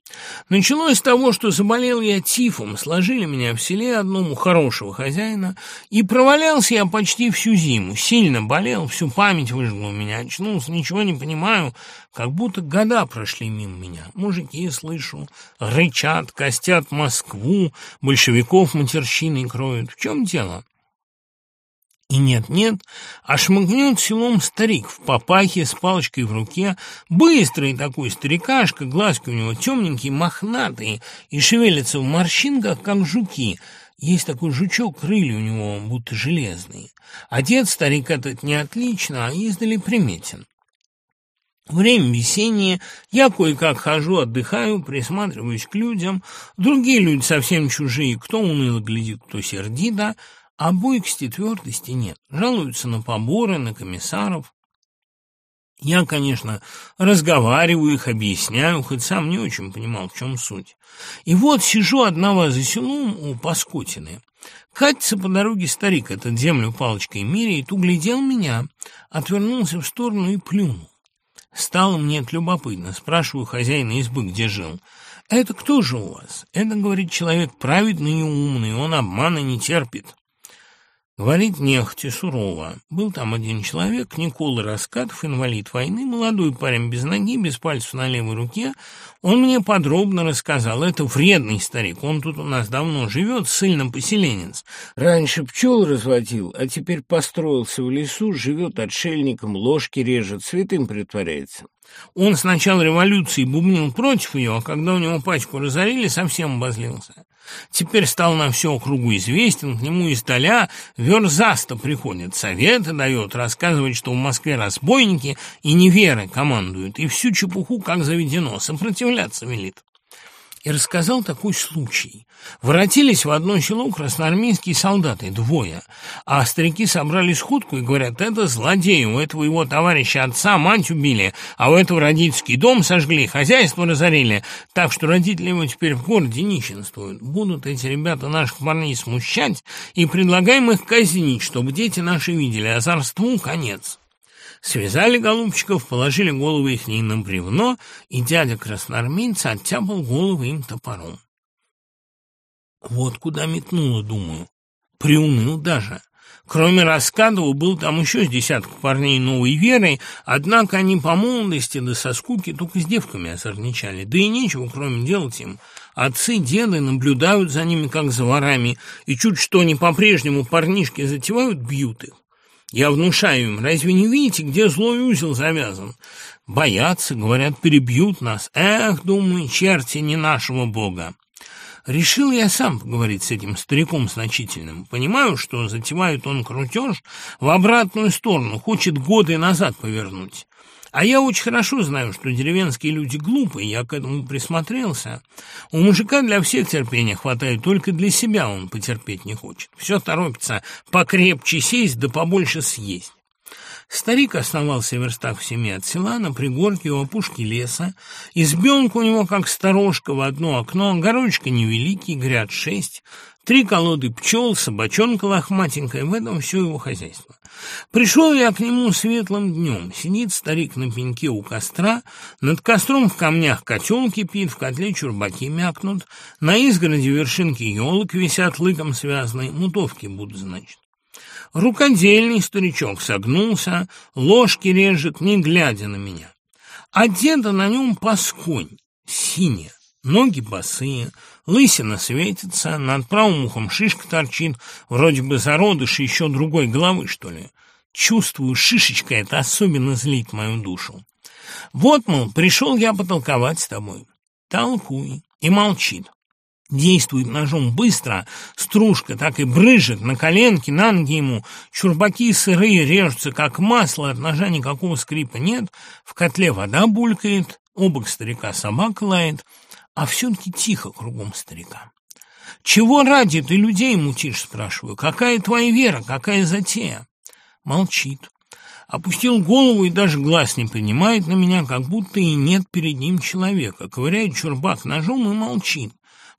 Началось с того, что заболел я тифом, сложили меня в селе одному хорошего хозяина, и провалялся я почти всю зиму, сильно болел, всю память выжгла у меня, очнулся, ничего не понимаю, как будто года прошли мимо меня. Мужики, слышу, рычат, костят Москву, большевиков матерщиной кроют. В чем дело? И нет-нет, а шмыгнет селом старик в папахе с палочкой в руке, быстрый такой старикашка, глазки у него темненькие, мохнатые, и шевелятся в морщинках, как жуки. Есть такой жучок, крылья у него будто железные. Одет старик этот не отлично, а издали приметен. Время весеннее, я кое-как хожу, отдыхаю, присматриваюсь к людям. Другие люди совсем чужие, кто уныло глядит, кто сердито, а бойкости твердости нет. Жалуются на поборы, на комиссаров. Я, конечно, разговариваю их, объясняю, хоть сам не очень понимал, в чем суть. И вот сижу одного за селом у Паскотины. Катится по дороге старик, этот землю палочкой меряет, углядел меня, отвернулся в сторону и плюнул. Стало мне это любопытно. Спрашиваю хозяина избы, где жил. «Это кто же у вас?» «Это, — говорит человек, — праведный и умный, он обмана не терпит». Говорить нехотя, сурово. Был там один человек, Никола Раскатов, инвалид войны, молодой парень без ноги, без пальцев на левой руке. Он мне подробно рассказал. Это вредный старик, он тут у нас давно живет, сильно поселенец. Раньше пчел разводил, а теперь построился в лесу, живет отшельником, ложки режет, святым притворяется. Он с начала революции бубнил против ее, а когда у него пачку разорили, совсем обозлился. Теперь стал на всю округу известен, к нему издаля верзаста приходит, советы дает, рассказывает, что в Москве разбойники и неверы командуют, и всю чепуху, как заведено, сопротивляться велит и рассказал такой случай. Воротились в одно село красноармейские солдаты, двое, а старики собрали сходку и говорят, это злодей, у этого его товарища отца мать убили, а у этого родительский дом сожгли, хозяйство разорили, так что родители его теперь в городе нищенствуют. Будут эти ребята наших парней смущать и предлагаем их казнить, чтобы дети наши видели, царству конец. Связали голубчиков, положили головы их на бревно, и дядя красноармейца оттяпал головы им топором. Вот куда метнуло, думаю. Приуныл даже. Кроме Раскадова, был там еще с десяток парней новой веры, однако они по молодости да со скуки только с девками озорничали. Да и нечего, кроме делать им. Отцы, деды наблюдают за ними, как за ворами, и чуть что они по-прежнему парнишки затевают, бьют их. Я внушаю им, разве не видите, где злой узел завязан? Боятся, говорят, перебьют нас. Эх, думаю, черти не нашего бога. Решил я сам поговорить с этим стариком значительным. Понимаю, что затевает он крутеж в обратную сторону, хочет годы назад повернуть. А я очень хорошо знаю, что деревенские люди глупые, я к этому присмотрелся. У мужика для всех терпения хватает, только для себя он потерпеть не хочет. Все торопится покрепче сесть да побольше съесть. Старик оставался в верстах в семи от села, на пригорке у опушки леса. Избенка у него, как сторожка, в одно окно, огородочка невеликий, гряд шесть, три колоды пчел, собачонка лохматенькая, в этом все его хозяйство. Пришел я к нему светлым днем. Сидит старик на пеньке у костра, над костром в камнях котел кипит, в котле чурбаки мякнут, на изгороде вершинки елок висят лыком связанные, мутовки будут, значит. Рукодельный старичок согнулся, ложки режет, не глядя на меня. Одета на нем пасконь, синяя, ноги босые, лысина светится, над правым ухом шишка торчит, вроде бы зародыш еще другой головы, что ли. Чувствую, шишечка это особенно злит мою душу. Вот, мол, пришел я потолковать с тобой. Толкуй. И молчит. Действует ножом быстро, стружка так и брыжет на коленки, на ноги ему. Чурбаки сырые режутся, как масло, от ножа никакого скрипа нет. В котле вода булькает, обок старика собака лает, а все-таки тихо кругом старика. «Чего ради ты людей мутишь?» – спрашиваю. «Какая твоя вера? Какая затея?» Молчит. Опустил голову и даже глаз не принимает на меня, как будто и нет перед ним человека. Ковыряет чурбак ножом и молчит,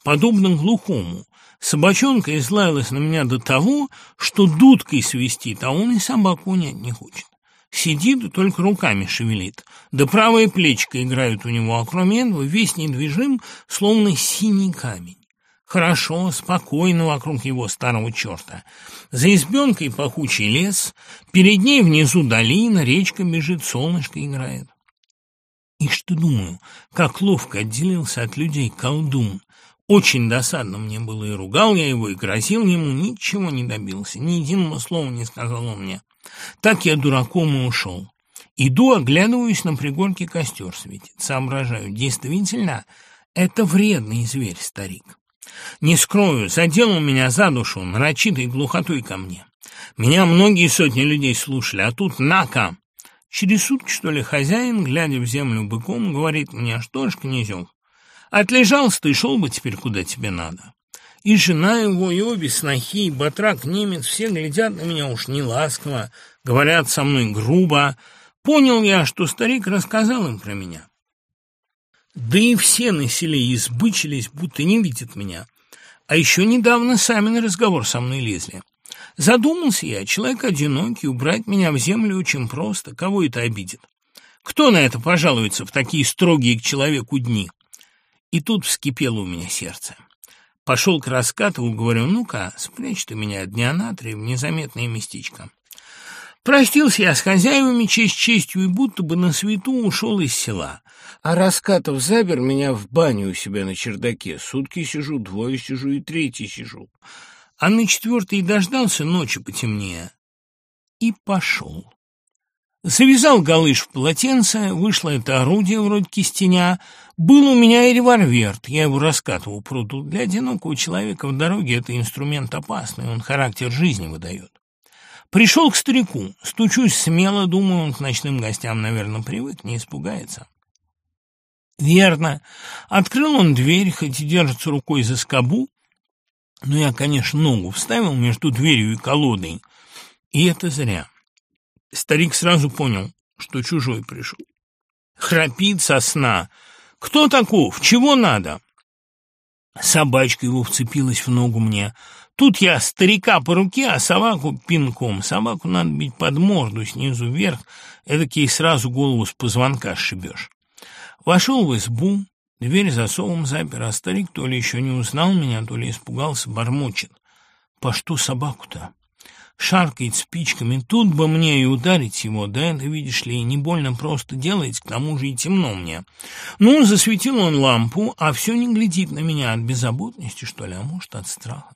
подобно глухому. Собачонка излаялась на меня до того, что дудкой свистит, а он и собаку унять не хочет. Сидит и только руками шевелит, да правая плечка играет у него, а кроме этого весь недвижим, словно синий камень. Хорошо, спокойно вокруг его старого черта. За избенкой пахучий лес, перед ней внизу долина, речка бежит, солнышко играет. И что думаю, как ловко отделился от людей колдун. Очень досадно мне было, и ругал я его, и грозил ему, ничего не добился, ни единого слова не сказал он мне. Так я дураком и ушел. Иду, оглядываюсь, на пригорке костер светит. Соображаю, действительно, это вредный зверь, старик. Не скрою, задел он меня за душу, нарочитой глухотой ко мне. Меня многие сотни людей слушали, а тут нака! Через сутки, что ли, хозяин, глядя в землю быком, говорит мне, что ж, князек, отлежался ты, шел бы теперь, куда тебе надо. И жена его, и обе снохи, и батрак немец, все глядят на меня уж не ласково, говорят со мной грубо. Понял я, что старик рассказал им про меня. Да и все на селе избычились, будто не видят меня. А еще недавно сами на разговор со мной лезли. Задумался я, человек одинокий, убрать меня в землю очень просто. Кого это обидит? Кто на это пожалуется в такие строгие к человеку дни? И тут вскипело у меня сердце. Пошел к Раскатову, говорю, ну-ка, спрячь ты меня дня на три в незаметное местечко. Простился я с хозяевами честь честью и будто бы на свету ушел из села. А Раскатов запер меня в баню у себя на чердаке. Сутки сижу, двое сижу и третий сижу. А на четвертый дождался ночи потемнее. И пошел. Завязал галыш в полотенце, вышло это орудие вроде кистеня. Был у меня и револьвер, я его раскатывал пруду. Для одинокого человека в дороге это инструмент опасный, он характер жизни выдает. Пришел к старику, стучусь смело, думаю, он к ночным гостям, наверное, привык, не испугается. Верно. Открыл он дверь, хоть и держится рукой за скобу, но я, конечно, ногу вставил между дверью и колодой, и это зря. Старик сразу понял, что чужой пришел. Храпит со сна. «Кто таков? Чего надо?» Собачка его вцепилась в ногу мне. Тут я старика по руке, а собаку пинком. Собаку надо бить под морду снизу вверх, эдакий сразу голову с позвонка сшибешь. Вошел в избу, дверь засовом запер, а старик то ли еще не узнал меня, то ли испугался, бормочет. По что собаку-то? Шаркает спичками, тут бы мне и ударить его, да это, видишь ли, не больно просто делается, к тому же и темно мне. Ну, засветил он лампу, а все не глядит на меня от беззаботности, что ли, а может, от страха.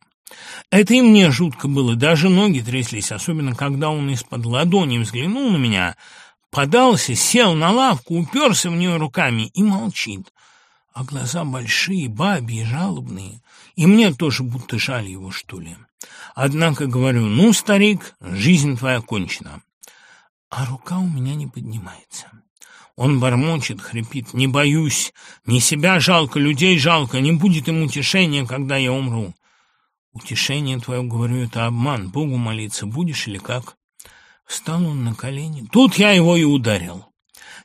Это и мне жутко было, даже ноги тряслись, особенно когда он из-под ладони взглянул на меня — подался, сел на лавку, уперся в нее руками и молчит. А глаза большие, бабьи, жалобные. И мне тоже будто жаль его, что ли. Однако говорю, ну, старик, жизнь твоя кончена. А рука у меня не поднимается. Он бормочет, хрипит. Не боюсь, ни себя жалко, людей жалко, не будет им утешения, когда я умру. Утешение твое, говорю, это обман. Богу молиться будешь или как? Встал он на колени. Тут я его и ударил.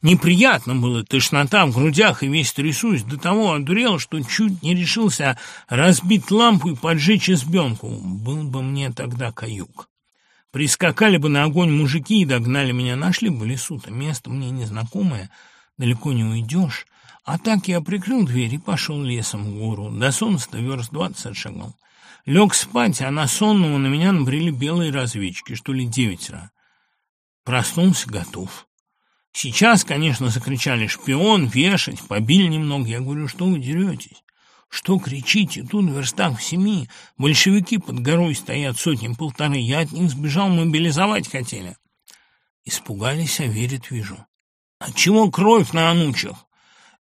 Неприятно было, тошнота в грудях, и весь трясусь. До того одурел, что чуть не решился разбить лампу и поджечь избенку. Был бы мне тогда каюк. Прискакали бы на огонь мужики и догнали меня. Нашли бы лесу-то место мне незнакомое, далеко не уйдешь. А так я прикрыл дверь и пошел лесом в гору. До солнца-то верст двадцать шагов. Лег спать, а на сонного на меня набрели белые разведчики, что ли девятеро. Проснулся готов. Сейчас, конечно, закричали «шпион», «вешать», побили немного. Я говорю, что вы деретесь? Что кричите? Тут в верстах в семи. Большевики под горой стоят сотни полторы. Я от них сбежал, мобилизовать хотели. Испугались, а верят, вижу. Отчего кровь на анучах?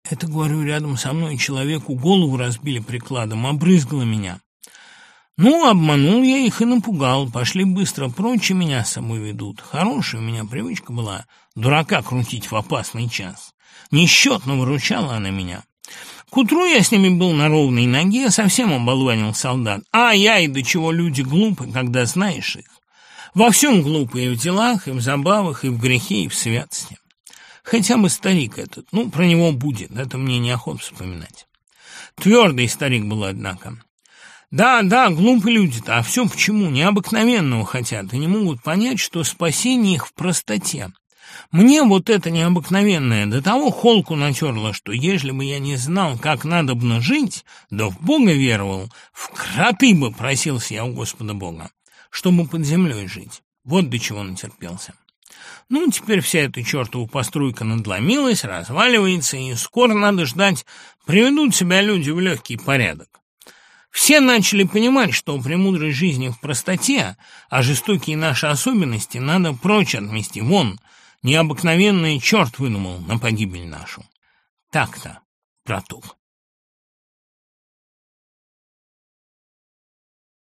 Это, говорю, рядом со мной человеку голову разбили прикладом, обрызгало меня. Ну, обманул я их и напугал. Пошли быстро прочь, и меня с ведут. Хорошая у меня привычка была дурака крутить в опасный час. Несчетно выручала она меня. К утру я с ними был на ровной ноге, совсем оболванил солдат. А я и до чего люди глупы, когда знаешь их. Во всем глупы, и в делах, и в забавах, и в грехе, и в святости. Хотя бы старик этот, ну, про него будет, это мне неохота вспоминать. Твердый старик был, однако. Да, да, глупые люди-то, а все почему? Необыкновенного хотят и не могут понять, что спасение их в простоте. Мне вот это необыкновенное до того холку натерло, что ежели бы я не знал, как надо бы жить, да в Бога веровал, в кроты бы просился я у Господа Бога, чтобы под землей жить. Вот до чего натерпелся. Ну, теперь вся эта чертова постройка надломилась, разваливается, и скоро, надо ждать, приведут себя люди в легкий порядок. Все начали понимать, что премудрой жизни в простоте, а жестокие наши особенности надо прочь отмести вон. Необыкновенный черт выдумал на погибель нашу. Так-то, братух.